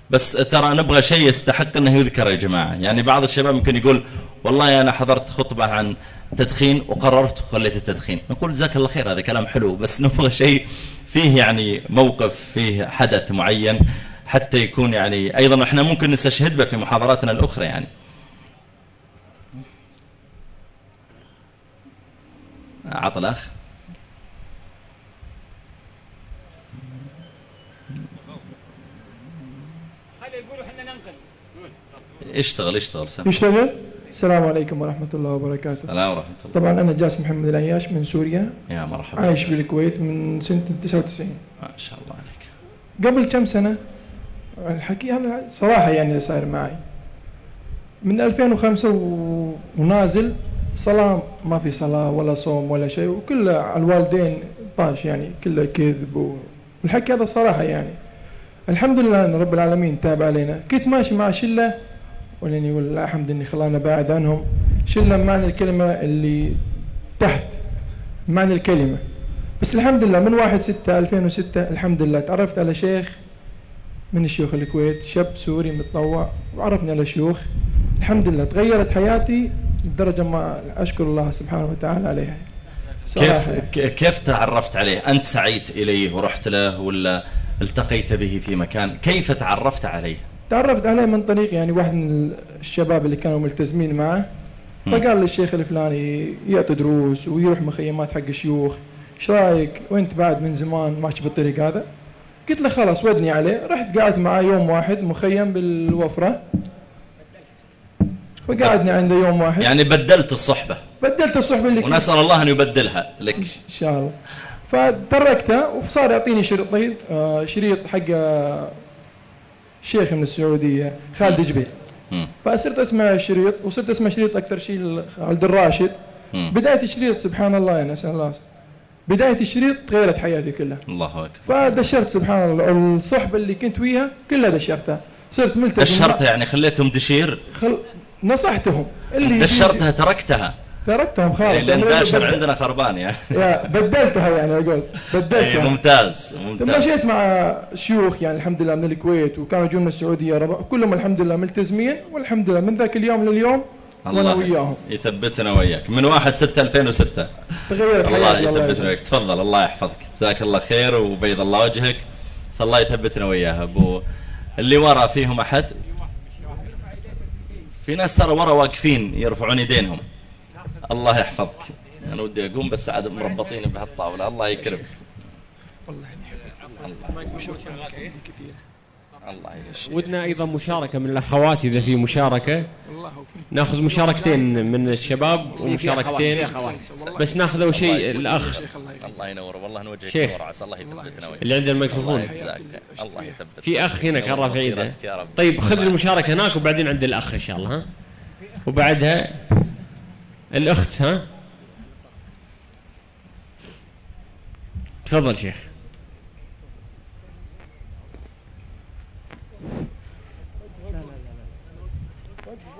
بس ترى نبغى شيء يستحق أنه يذكر يا جماعة. يعني بعض الشباب ممكن يقول والله أنا حضرت خطبة عن تدخين وقررت خليت التدخين. نقول جزاك الله خير هذا كلام حلو بس نبغى شيء فيه يعني موقف فيه حدث معين حتى يكون يعني أيضا إحنا ممكن نستشهد به في محاضراتنا الأخرى يعني. عطى الأخ. اشتغل اشتغل سمع. اشتغل؟ السلام عليكم ورحمة الله وبركاته. السلام ورحمة الله. طبعا أنا جاسم محمد العياش من سوريا يا مرحبا. عايش في الكويت من سنة 99 ما شاء الله عليك. قبل كم سنة؟ الحكي أنا صراحة يعني اللي صاير معي. من 2005 ونازل صلاة ما في صلاة ولا صوم ولا شيء وكله على الوالدين طاش يعني كله كذب والحكي هذا صراحة يعني. الحمد لله أن رب العالمين تاب علينا. كنت ماشي مع شلة ولين يقول الحمد إني خلانا بعد عنهم. شلنا معنى الكلمة اللي تحت معنى الكلمة. بس الحمد لله من واحد ستة 2006 الحمد لله. تعرفت على شيخ من الشيوخ الكويت شاب سوري متطوع وعرفني على شيوخ. الحمد لله تغيرت حياتي لدرجة ما أشكر الله سبحانه وتعالى عليها. كيف كيف تعرفت عليه؟ أنت سعيت إليه ورحت له ولا التقيت به في مكان؟ كيف تعرفت عليه؟ تعرفت عليه من طريق يعني واحد من الشباب اللي كانوا ملتزمين معه. فقال لي الشيخ الفلاني يعطي دروس ويروح مخيمات حق الشيوخ. إيش رأيك؟ وانت بعد من زمان؟ ماشي بالطريق هذا. قلت له خلاص ودني عليه. رحت قعدت معاه يوم واحد مخيم بالوفرة. فقعدنا عنده يوم واحد. يعني بدلت الصحبة. بدلت الصحبة اللي ونسأل الله أن يبدلها لك. إن شاء الله. فتركته وصار يعطيني شريط آه، شريط حق شيخ من السعودية خالد جبيل فصرت اسمع الشريط وصرت أسمع شريط أكثر شيء خالد الراشد. بداية الشريط سبحان الله يعني اسال الله. بداية الشريط تغيرت حياتي كلها. الله أكبر. فدشرت سبحان الله الصحبة اللي كنت وياها كلها دشرتها. صرت ملتزم. دشرتها يعني خليتهم دشير؟ خل... نصحتهم. اللي دشرتها تركتها. تركتهم خالص. لأن داشر عندنا خربان يعني. بدلتها يعني أقول. بدلتها. ممتاز ممتاز. مشيت مع شيوخ يعني الحمد لله من الكويت وكانوا يجون من السعودية ربع كلهم الحمد لله ملتزمين والحمد لله من ذاك اليوم لليوم الله وياهم. يثبتنا وياك. من واحد ستة 2006 تغيرت الله يثبتنا. وياك. تفضل الله يحفظك. جزاك الله خير وبيض الله وجهك. بس الله يثبتنا وياها أبو. اللي ورا فيهم أحد؟ في ناس ترى ورا واقفين يرفعون يدينهم. الله يحفظك. أنا ودي أقوم بس عاد مربطين بهالطاولة. الله يكرمك. الله. يكرمك ودنا أيضا مشاركة من الأخوات إذا في مشاركة. نأخذ مشاركتين من الشباب ومشاركتين. بس نأخذ أول شيء الأخ. الله ينور. والله نوجهك شيخ. نور عسى الله يثبتنا اللي عنده الله الميكروفون الله يثبت في أخ هنا كان رافع يده بصيرتك يا رب. طيب خذ المشاركة هناك وبعدين عند الأخ إن شاء الله ها. وبعدها الأخت ها؟ تفضل شيخ.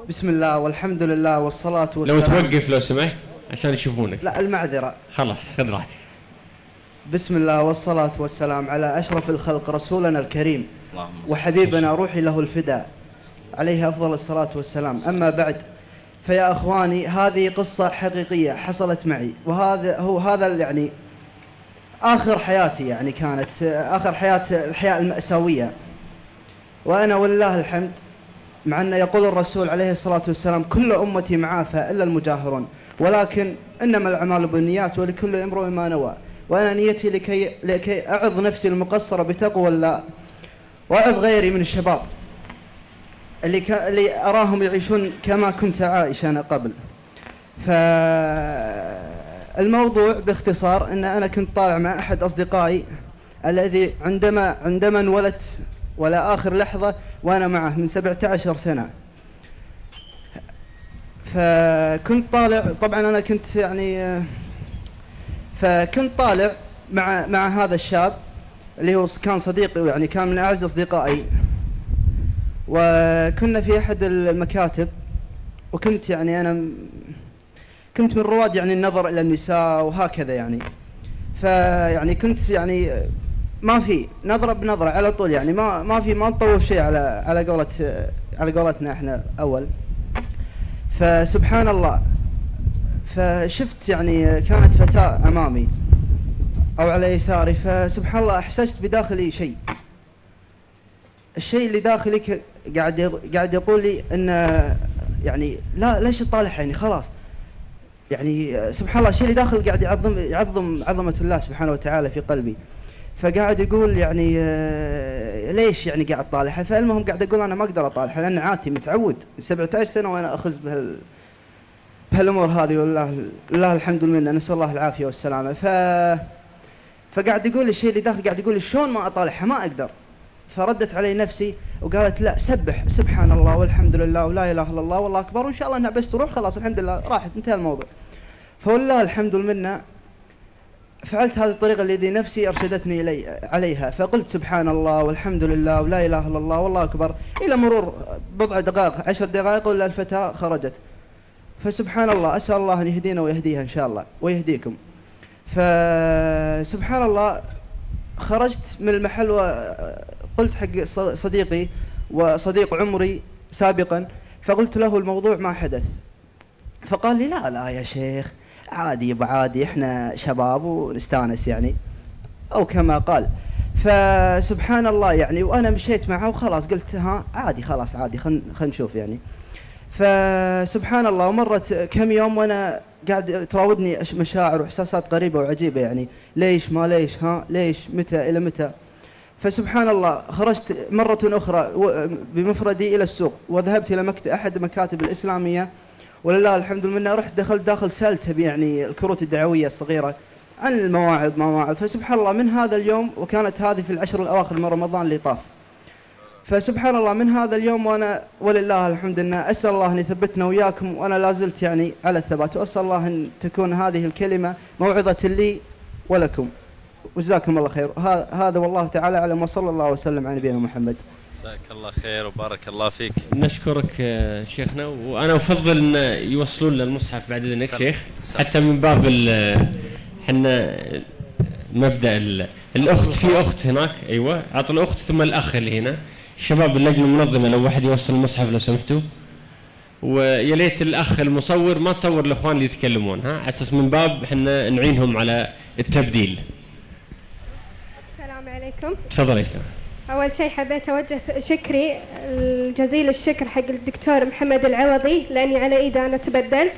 بسم الله والحمد لله والصلاة لو والسلام. توقف لو سمحت عشان يشوفونك. لا المعذرة. خلاص خذ راحتك. بسم الله والصلاة والسلام على أشرف الخلق رسولنا الكريم. وحبيبنا روحي له الفداء. عليه أفضل الصلاة والسلام. أما بعد فيا أخواني هذه قصة حقيقية حصلت معي. وهذا هو هذا يعني آخر حياتي يعني كانت آخر حياة الحياة المأساوية. وأنا ولله الحمد مع أن يقول الرسول عليه الصلاة والسلام كل أمتي معافى إلا المجاهرون. ولكن إنما الأعمال بالنيات ولكل امرؤ ما نوى. وأنا نيتي لكي, لكي أعظ نفسي المقصرة بتقوى الله وأعظ غيري من الشباب. اللي. اللي أراهم يعيشون كما كنت عايش أنا قبل فالموضوع باختصار أن أنا كنت طالع مع أحد أصدقائي الذي عندما عندما انولدت ولا آخر لحظة وأنا معه من 17 سنة فكنت طالع طبعا أنا كنت يعني فكنت طالع مع مع هذا الشاب اللي هو كان صديقي يعني كان من أعز أصدقائي وكنا في أحد المكاتب وكنت يعني أنا كنت من رواد يعني النظر إلى النساء وهكذا يعني. فيعني كنت يعني ما في نظرة بنظرة على طول يعني ما ما في ما نطول شيء على على قولة على قولتنا إحنا أول. فسبحان الله فشفت يعني كانت فتاة أمامي أو على يساري فسبحان الله أحسست بداخلي شيء. الشيء اللي داخلي قاعد قاعد يقول لي إن يعني لا ليش تطالعها يعني خلاص. يعني سبحان الله الشيء اللي داخل قاعد يعظم يعظم عظمة الله سبحانه وتعالى في قلبي. فقاعد يقول يعني آه، ليش يعني قاعد طالعها فالمهم قاعد أقول أنا ما أقدر اطالعها لأن عادتي متعود. ب 17 سنة وأنا أخذ بهال بهالأمور هذه والله لله الحمد لله نسأل الله العافية والسلامة. ف فقاعد يقول الشيء اللي داخل قاعد يقول شلون ما اطالعها ما أقدر. فردت علي نفسي وقالت لا سبح سبحان الله والحمد لله ولا إله إلا الله والله أكبر وإن شاء الله إنها بس تروح خلاص الحمد لله راحت انتهى الموضوع. فوالله الحمد لله فعلت هذه الطريقة التي نفسي أرشدتني إلي عليها. فقلت سبحان الله والحمد لله ولا إله إلا الله والله أكبر إلى مرور بضع دقائق عشر دقائق ولا الفتاة خرجت. فسبحان الله أسأل الله أن يهدينا ويهديها إن شاء الله ويهديكم. فسبحان الله خرجت من المحل وقلت حق صديقي وصديق عمري سابقا فقلت له الموضوع ما حدث. فقال لي لا لا يا شيخ عادي عادي إحنا شباب ونستأنس يعني. أو كما قال. فسبحان الله يعني وأنا مشيت معه وخلاص قلت ها عادي خلاص عادي خل خل نشوف يعني. فسبحان الله ومرت كم يوم وأنا قاعد تراودني مشاعر وإحساسات غريبة وعجيبة يعني. ليش ما ليش؟ ها ليش؟ متى؟ إلى متى؟ فسبحان الله خرجت مرة أخرى بمفردي إلى السوق وذهبت إلى مكتب أحد المكاتب الإسلامية ولله الحمد لله رحت دخلت داخل سالته يعني الكروت الدعوية الصغيرة عن المواعظ مواعظ. فسبحان الله من هذا اليوم وكانت هذه في العشر الأواخر من رمضان اللي طاف. فسبحان الله من هذا اليوم وأنا ولله الحمد لله أسأل الله أن يثبتنا وياكم وأنا لا زلت يعني على الثبات وأسأل الله أن تكون هذه الكلمة موعظة لي ولكم. وجزاكم الله خير. هذا والله تعالى أعلم وصلى الله وسلم على نبينا محمد. جزاك الله خير وبارك الله فيك. نشكرك آه، شيخنا. وأنا أفضل أن يوصلون لنا المصحف بعد إذنك شيخ. حتى من باب ال- إحنا مبدأ ال- الأخت في أخت هناك أيوه. اعطوا الاخت ثم الأخ اللي هنا. شباب اللجنة المنظمة لو واحد يوصل المصحف لو سمحتوا. ويا ليت الأخ المصور ما تصور الإخوان اللي يتكلمون ها. على أساس من باب إحنا نعينهم على التبديل. عليكم. تفضل يا سلام أول شيء حبيت أوجه شكري جزيل الشكر حق الدكتور محمد العوضي لأني على إيده أنا تبدلت.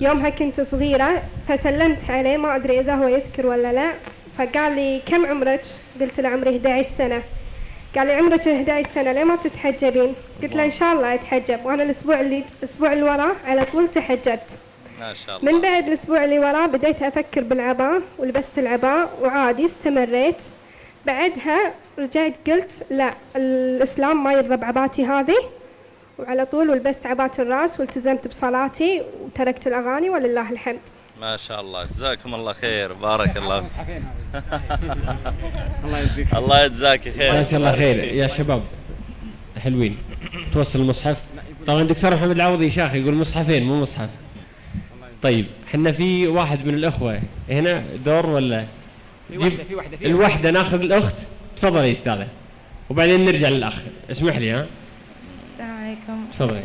يومها كنت صغيرة فسلمت عليه ما أدري إذا هو يذكر ولا لا. فقال لي كم عمرك؟ قلت له عمري 11 سنة. قال لي عمرك 11 سنة ليه ما تتحجبين؟ قلت له إن شاء الله أتحجب. وأنا الأسبوع اللي الأسبوع اللي وراه على طول تحجبت. ما شاء الله. من بعد الأسبوع اللي وراه بديت أفكر بالعباء ولبست العباء وعادي استمريت. بعدها رجعت قلت لا الإسلام ما يرضى بعباتي هذه. وعلى طول ولبست عبات الرأس والتزمت بصلاتي وتركت الأغاني ولله الحمد. ما شاء الله. جزاكم الله خير. بارك الله فيك. الله يجزيك. الله يجزاك خير. جزاك الله بارك خير. يا شباب حلوين. توصل المصحف. طبعا الدكتور محمد العوضي شاخ يقول مصحفين مو مصحف. طيب إحنا في واحد من الإخوة. هنا دور ولا؟ في واحدة في واحدة في الوحدة ناخذ الأخت تفضل يا أستاذة. وبعدين نرجع للأخ. اسمح لي ها؟ السلام عليكم. تفضلي.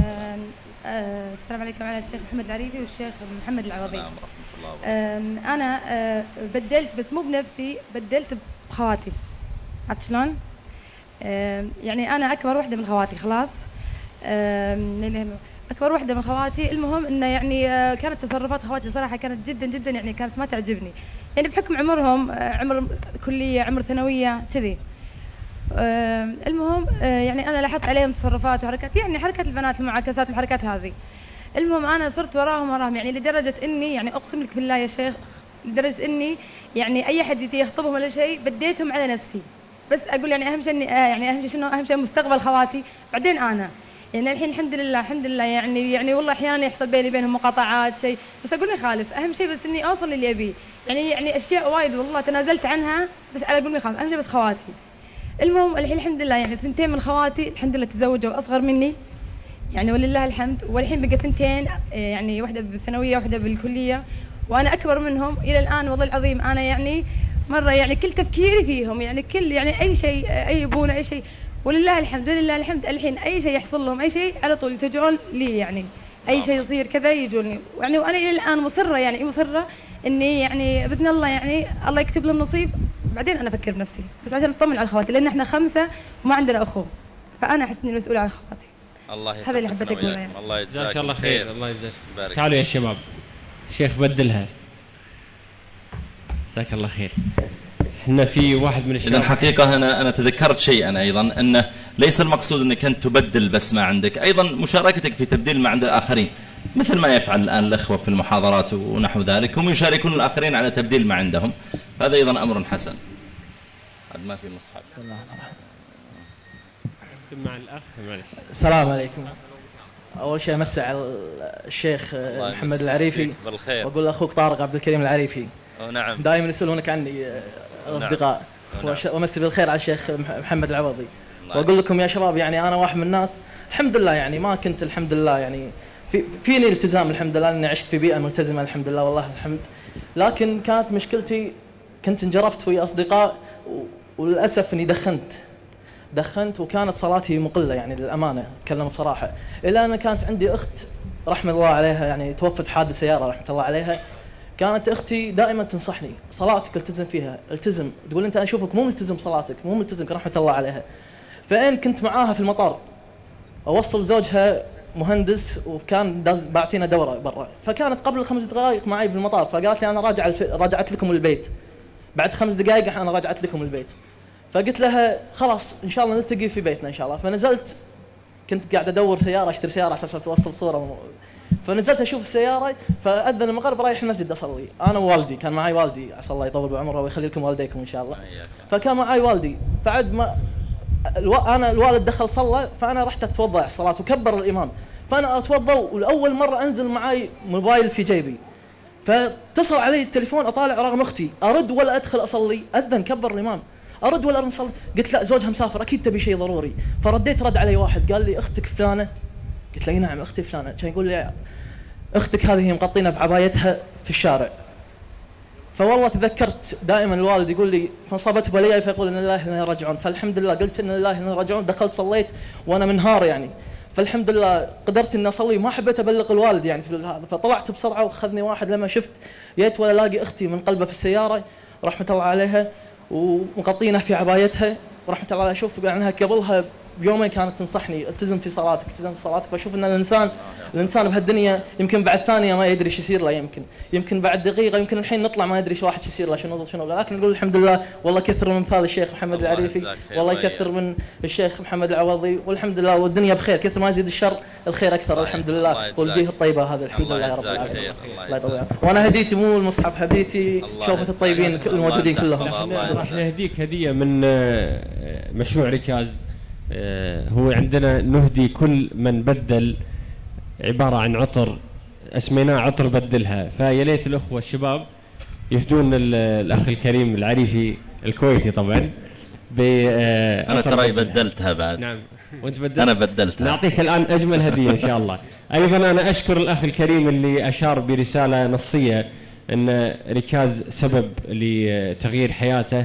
آم، آه، السلام عليكم على الشيخ محمد العريفي والشيخ محمد العوضي السلام ورحمة الله وبركاته. آم، أنا آه، بدلت بس مو بنفسي بدلت بخواتي. عرفت شلون؟ يعني أنا أكبر وحدة من خواتي خلاص. أكبر وحدة من خواتي. المهم إنه يعني آه، كانت تصرفات خواتي صراحة كانت جدا جدا يعني كانت ما تعجبني. يعني بحكم عمرهم آه، عمر كلية عمر ثانوية كذي. آم، المهم آه، يعني أنا لاحظت عليهم تصرفات وحركات يعني حركات البنات المعاكسات الحركات هذه. المهم أنا صرت وراهم وراهم يعني لدرجة إني يعني أقسم لك بالله يا شيخ لدرجة إني يعني أي حد يخطبهم ولا شيء بديتهم على نفسي. بس أقول يعني أهم شيء إني آه يعني أهم شيء شنو؟ أهم شيء مستقبل خواتي. بعدين أنا. يعني الحين الحمد لله الحمد لله يعني يعني والله أحيانا يحصل بيني وبينهم مقاطعات شيء بس أقول ما يخالف أهم شيء بس إني أوصل للي أبيه. يعني يعني أشياء وايد والله تنازلت عنها بس على أقول ما يخالف أهم شيء بس خواتي. المهم الحين الحمد لله يعني ثنتين من خواتي الحمد لله تزوجوا اصغر مني. يعني ولله الحمد والحين بقى ثنتين آه، يعني واحدة بالثانوية واحدة بالكلية وأنا أكبر منهم إلى الآن والله العظيم أنا يعني مرة يعني كل تفكيري فيهم يعني كل يعني أي شيء آه، أي يبون أي شيء. ولله الحمد ولله الحمد. الحين أي شيء يحصل لهم أي شيء على طول يتجون لي يعني. أي شيء يصير كذا يجوني. يعني وأنا إلى الآن مصرة يعني مصرة إني يعني بإذن الله يعني الله يكتب لهم نصيب. بعدين أنا أفكر بنفسي بس عشان اطمن على أخواتي لأن إحنا خمسة وما عندنا أخو. فأنا أحس إني مسؤولة عن أخواتي. الله هذا اللي حبيت أقوله. يعني. الله جزاك يجزاك الله خير. الله يجزاك. تعالوا يا شباب. شيخ بدلها. جزاك الله خير. إحنا في واحد من إذا الشباب. الحقيقة أنا أنا تذكرت شيئا أيضا أنه ليس المقصود أنك أنت تبدل بس ما عندك أيضا مشاركتك في تبديل ما عند الآخرين مثل ما يفعل الآن الأخوة في المحاضرات ونحو ذلك هم يشاركون الآخرين على تبديل ما عندهم هذا أيضا أمر حسن. عاد ما في مصحف مع الأخ السلام عليكم. أول شيء أمسي على الشيخ محمد العريفي بالخير. وأقول لأخوك طارق عبد الكريم العريفي. نعم. دائما يسألونك عني الاصدقاء نعم. وش- وأمسي بالخير على الشيخ مح- محمد العوضي. الله وأقول لكم يا شباب يعني أنا واحد من الناس الحمد لله يعني ما كنت الحمد لله يعني في فيني التزام الحمد لله إني عشت في بيئة ملتزمة الحمد لله والله الحمد. لكن كانت مشكلتي كنت انجرفت ويا أصدقاء وللأسف إني دخنت. دخنت وكانت صلاتي مقلة يعني للأمانة أتكلم بصراحة. إلى أن كانت عندي أخت رحمة الله عليها يعني توفت حادث سيارة رحمة الله عليها كانت أختي دائما تنصحني صلاتك التزم فيها التزم. تقول أنت أشوفك مو ملتزم بصلاتك مو ملتزم رحمة الله عليها. فإن كنت معاها في المطار أوصل زوجها مهندس وكان بعثينا دورة برا. فكانت قبل خمس دقائق معي بالمطار فقالت لي أنا راجع. راجعت لكم البيت. بعد خمس دقائق أنا راجعت لكم البيت. فقلت لها خلاص إن شاء الله نلتقي في بيتنا إن شاء الله. فنزلت كنت قاعد أدور سيارة أشتري سيارة على أساس توصل صورة فنزلت أشوف السيارة فأذن المغرب رايح المسجد أصلي. أنا ووالدي كان معي والدي عسى الله يطول بعمره ويخلي لكم والديكم إن شاء الله. فكان معي والدي. بعد ما ألو... أنا الوالد دخل صلى فأنا رحت اتوضا على الصلاة وكبر الامام فأنا أتوضأ ولاول مرة أنزل معي موبايل في جيبي. فاتصل علي التليفون أطالع رقم أختي. أرد ولا أدخل أصلي. أذن كبر الامام أرد ولا أصلي. قلت لا زوجها مسافر أكيد تبي شيء ضروري. فرديت رد علي واحد قال لي أختك فلانة قلت له نعم أختي فلانة. كان يقول لي أختك هذه مغطينه بعبايتها في الشارع. فوالله تذكرت دائما الوالد يقول لي فانصابته بليا فيقول إن الله أنا راجعون. فالحمد لله قلت إن الله أنا راجعون دخلت صليت وأنا منهار يعني. فالحمد لله قدرت إني أصلي ما حبيت أبلغ الوالد يعني في هذا. فطلعت بسرعة وأخذني واحد لما شفت جيت ولا الاقي أختي من قلبه في السيارة رحمة الله عليها ومغطينه في عبايتها ورحمه الله عليها عنها قبلها بيومين كانت تنصحني التزم في صلاتك التزم في صلاتك فاشوف إن الإنسان الإنسان بهالدنيا يمكن بعد ثانية ما يدري إيش يصير له يمكن يمكن بعد دقيقة يمكن الحين نطلع ما ندري إيش واحد يصير له شنو شنو لكن نقول الحمد لله والله كثر من مثال الشيخ محمد الله العريفي يجزاك خير، والله الله يكثر من الشيخ محمد العوضي والحمد لله والدنيا بخير كثر ما يزيد الشر الخير أكثر صحيح. الحمد لله. والجهة الطيبة هذا الحمد لله يا رب يجزاك العالمين خير، الله. يطول وأنا هديتي مو المصحف هديتي شوفة. الطيبين الموجودين. كلهم الله. راح نهديك هدية من آه، مشروع ركاز هو عندنا نهدي كل من بدل عبارة عن عطر أسميناه عطر بدلها. فيا ليت الأخوة الشباب يهدون ال- الأخ الكريم العريفي الكويتي طبعا آه، ترى بدلها. بدلتها بعد. نعم. وأنت بدلت؟ أنا بدلتها. نعطيك الآن أجمل هدية إن شاء الله. <laughs> أيضا أنا أشكر الأخ الكريم اللي أشار برسالة نصية إن ركاز سبب لتغيير حياته.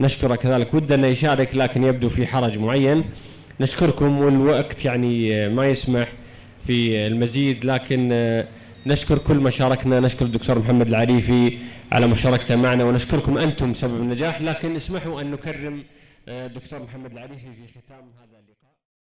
نشكره كذلك ودنا انه يشارك لكن يبدو في حرج معين. نشكركم والوقت يعني ما يسمح في المزيد لكن نشكر كل ما شاركنا. نشكر الدكتور محمد العريفي على مشاركته معنا ونشكركم أنتم سبب النجاح. لكن اسمحوا أن نكرم الدكتور محمد العريفي في ختام هذا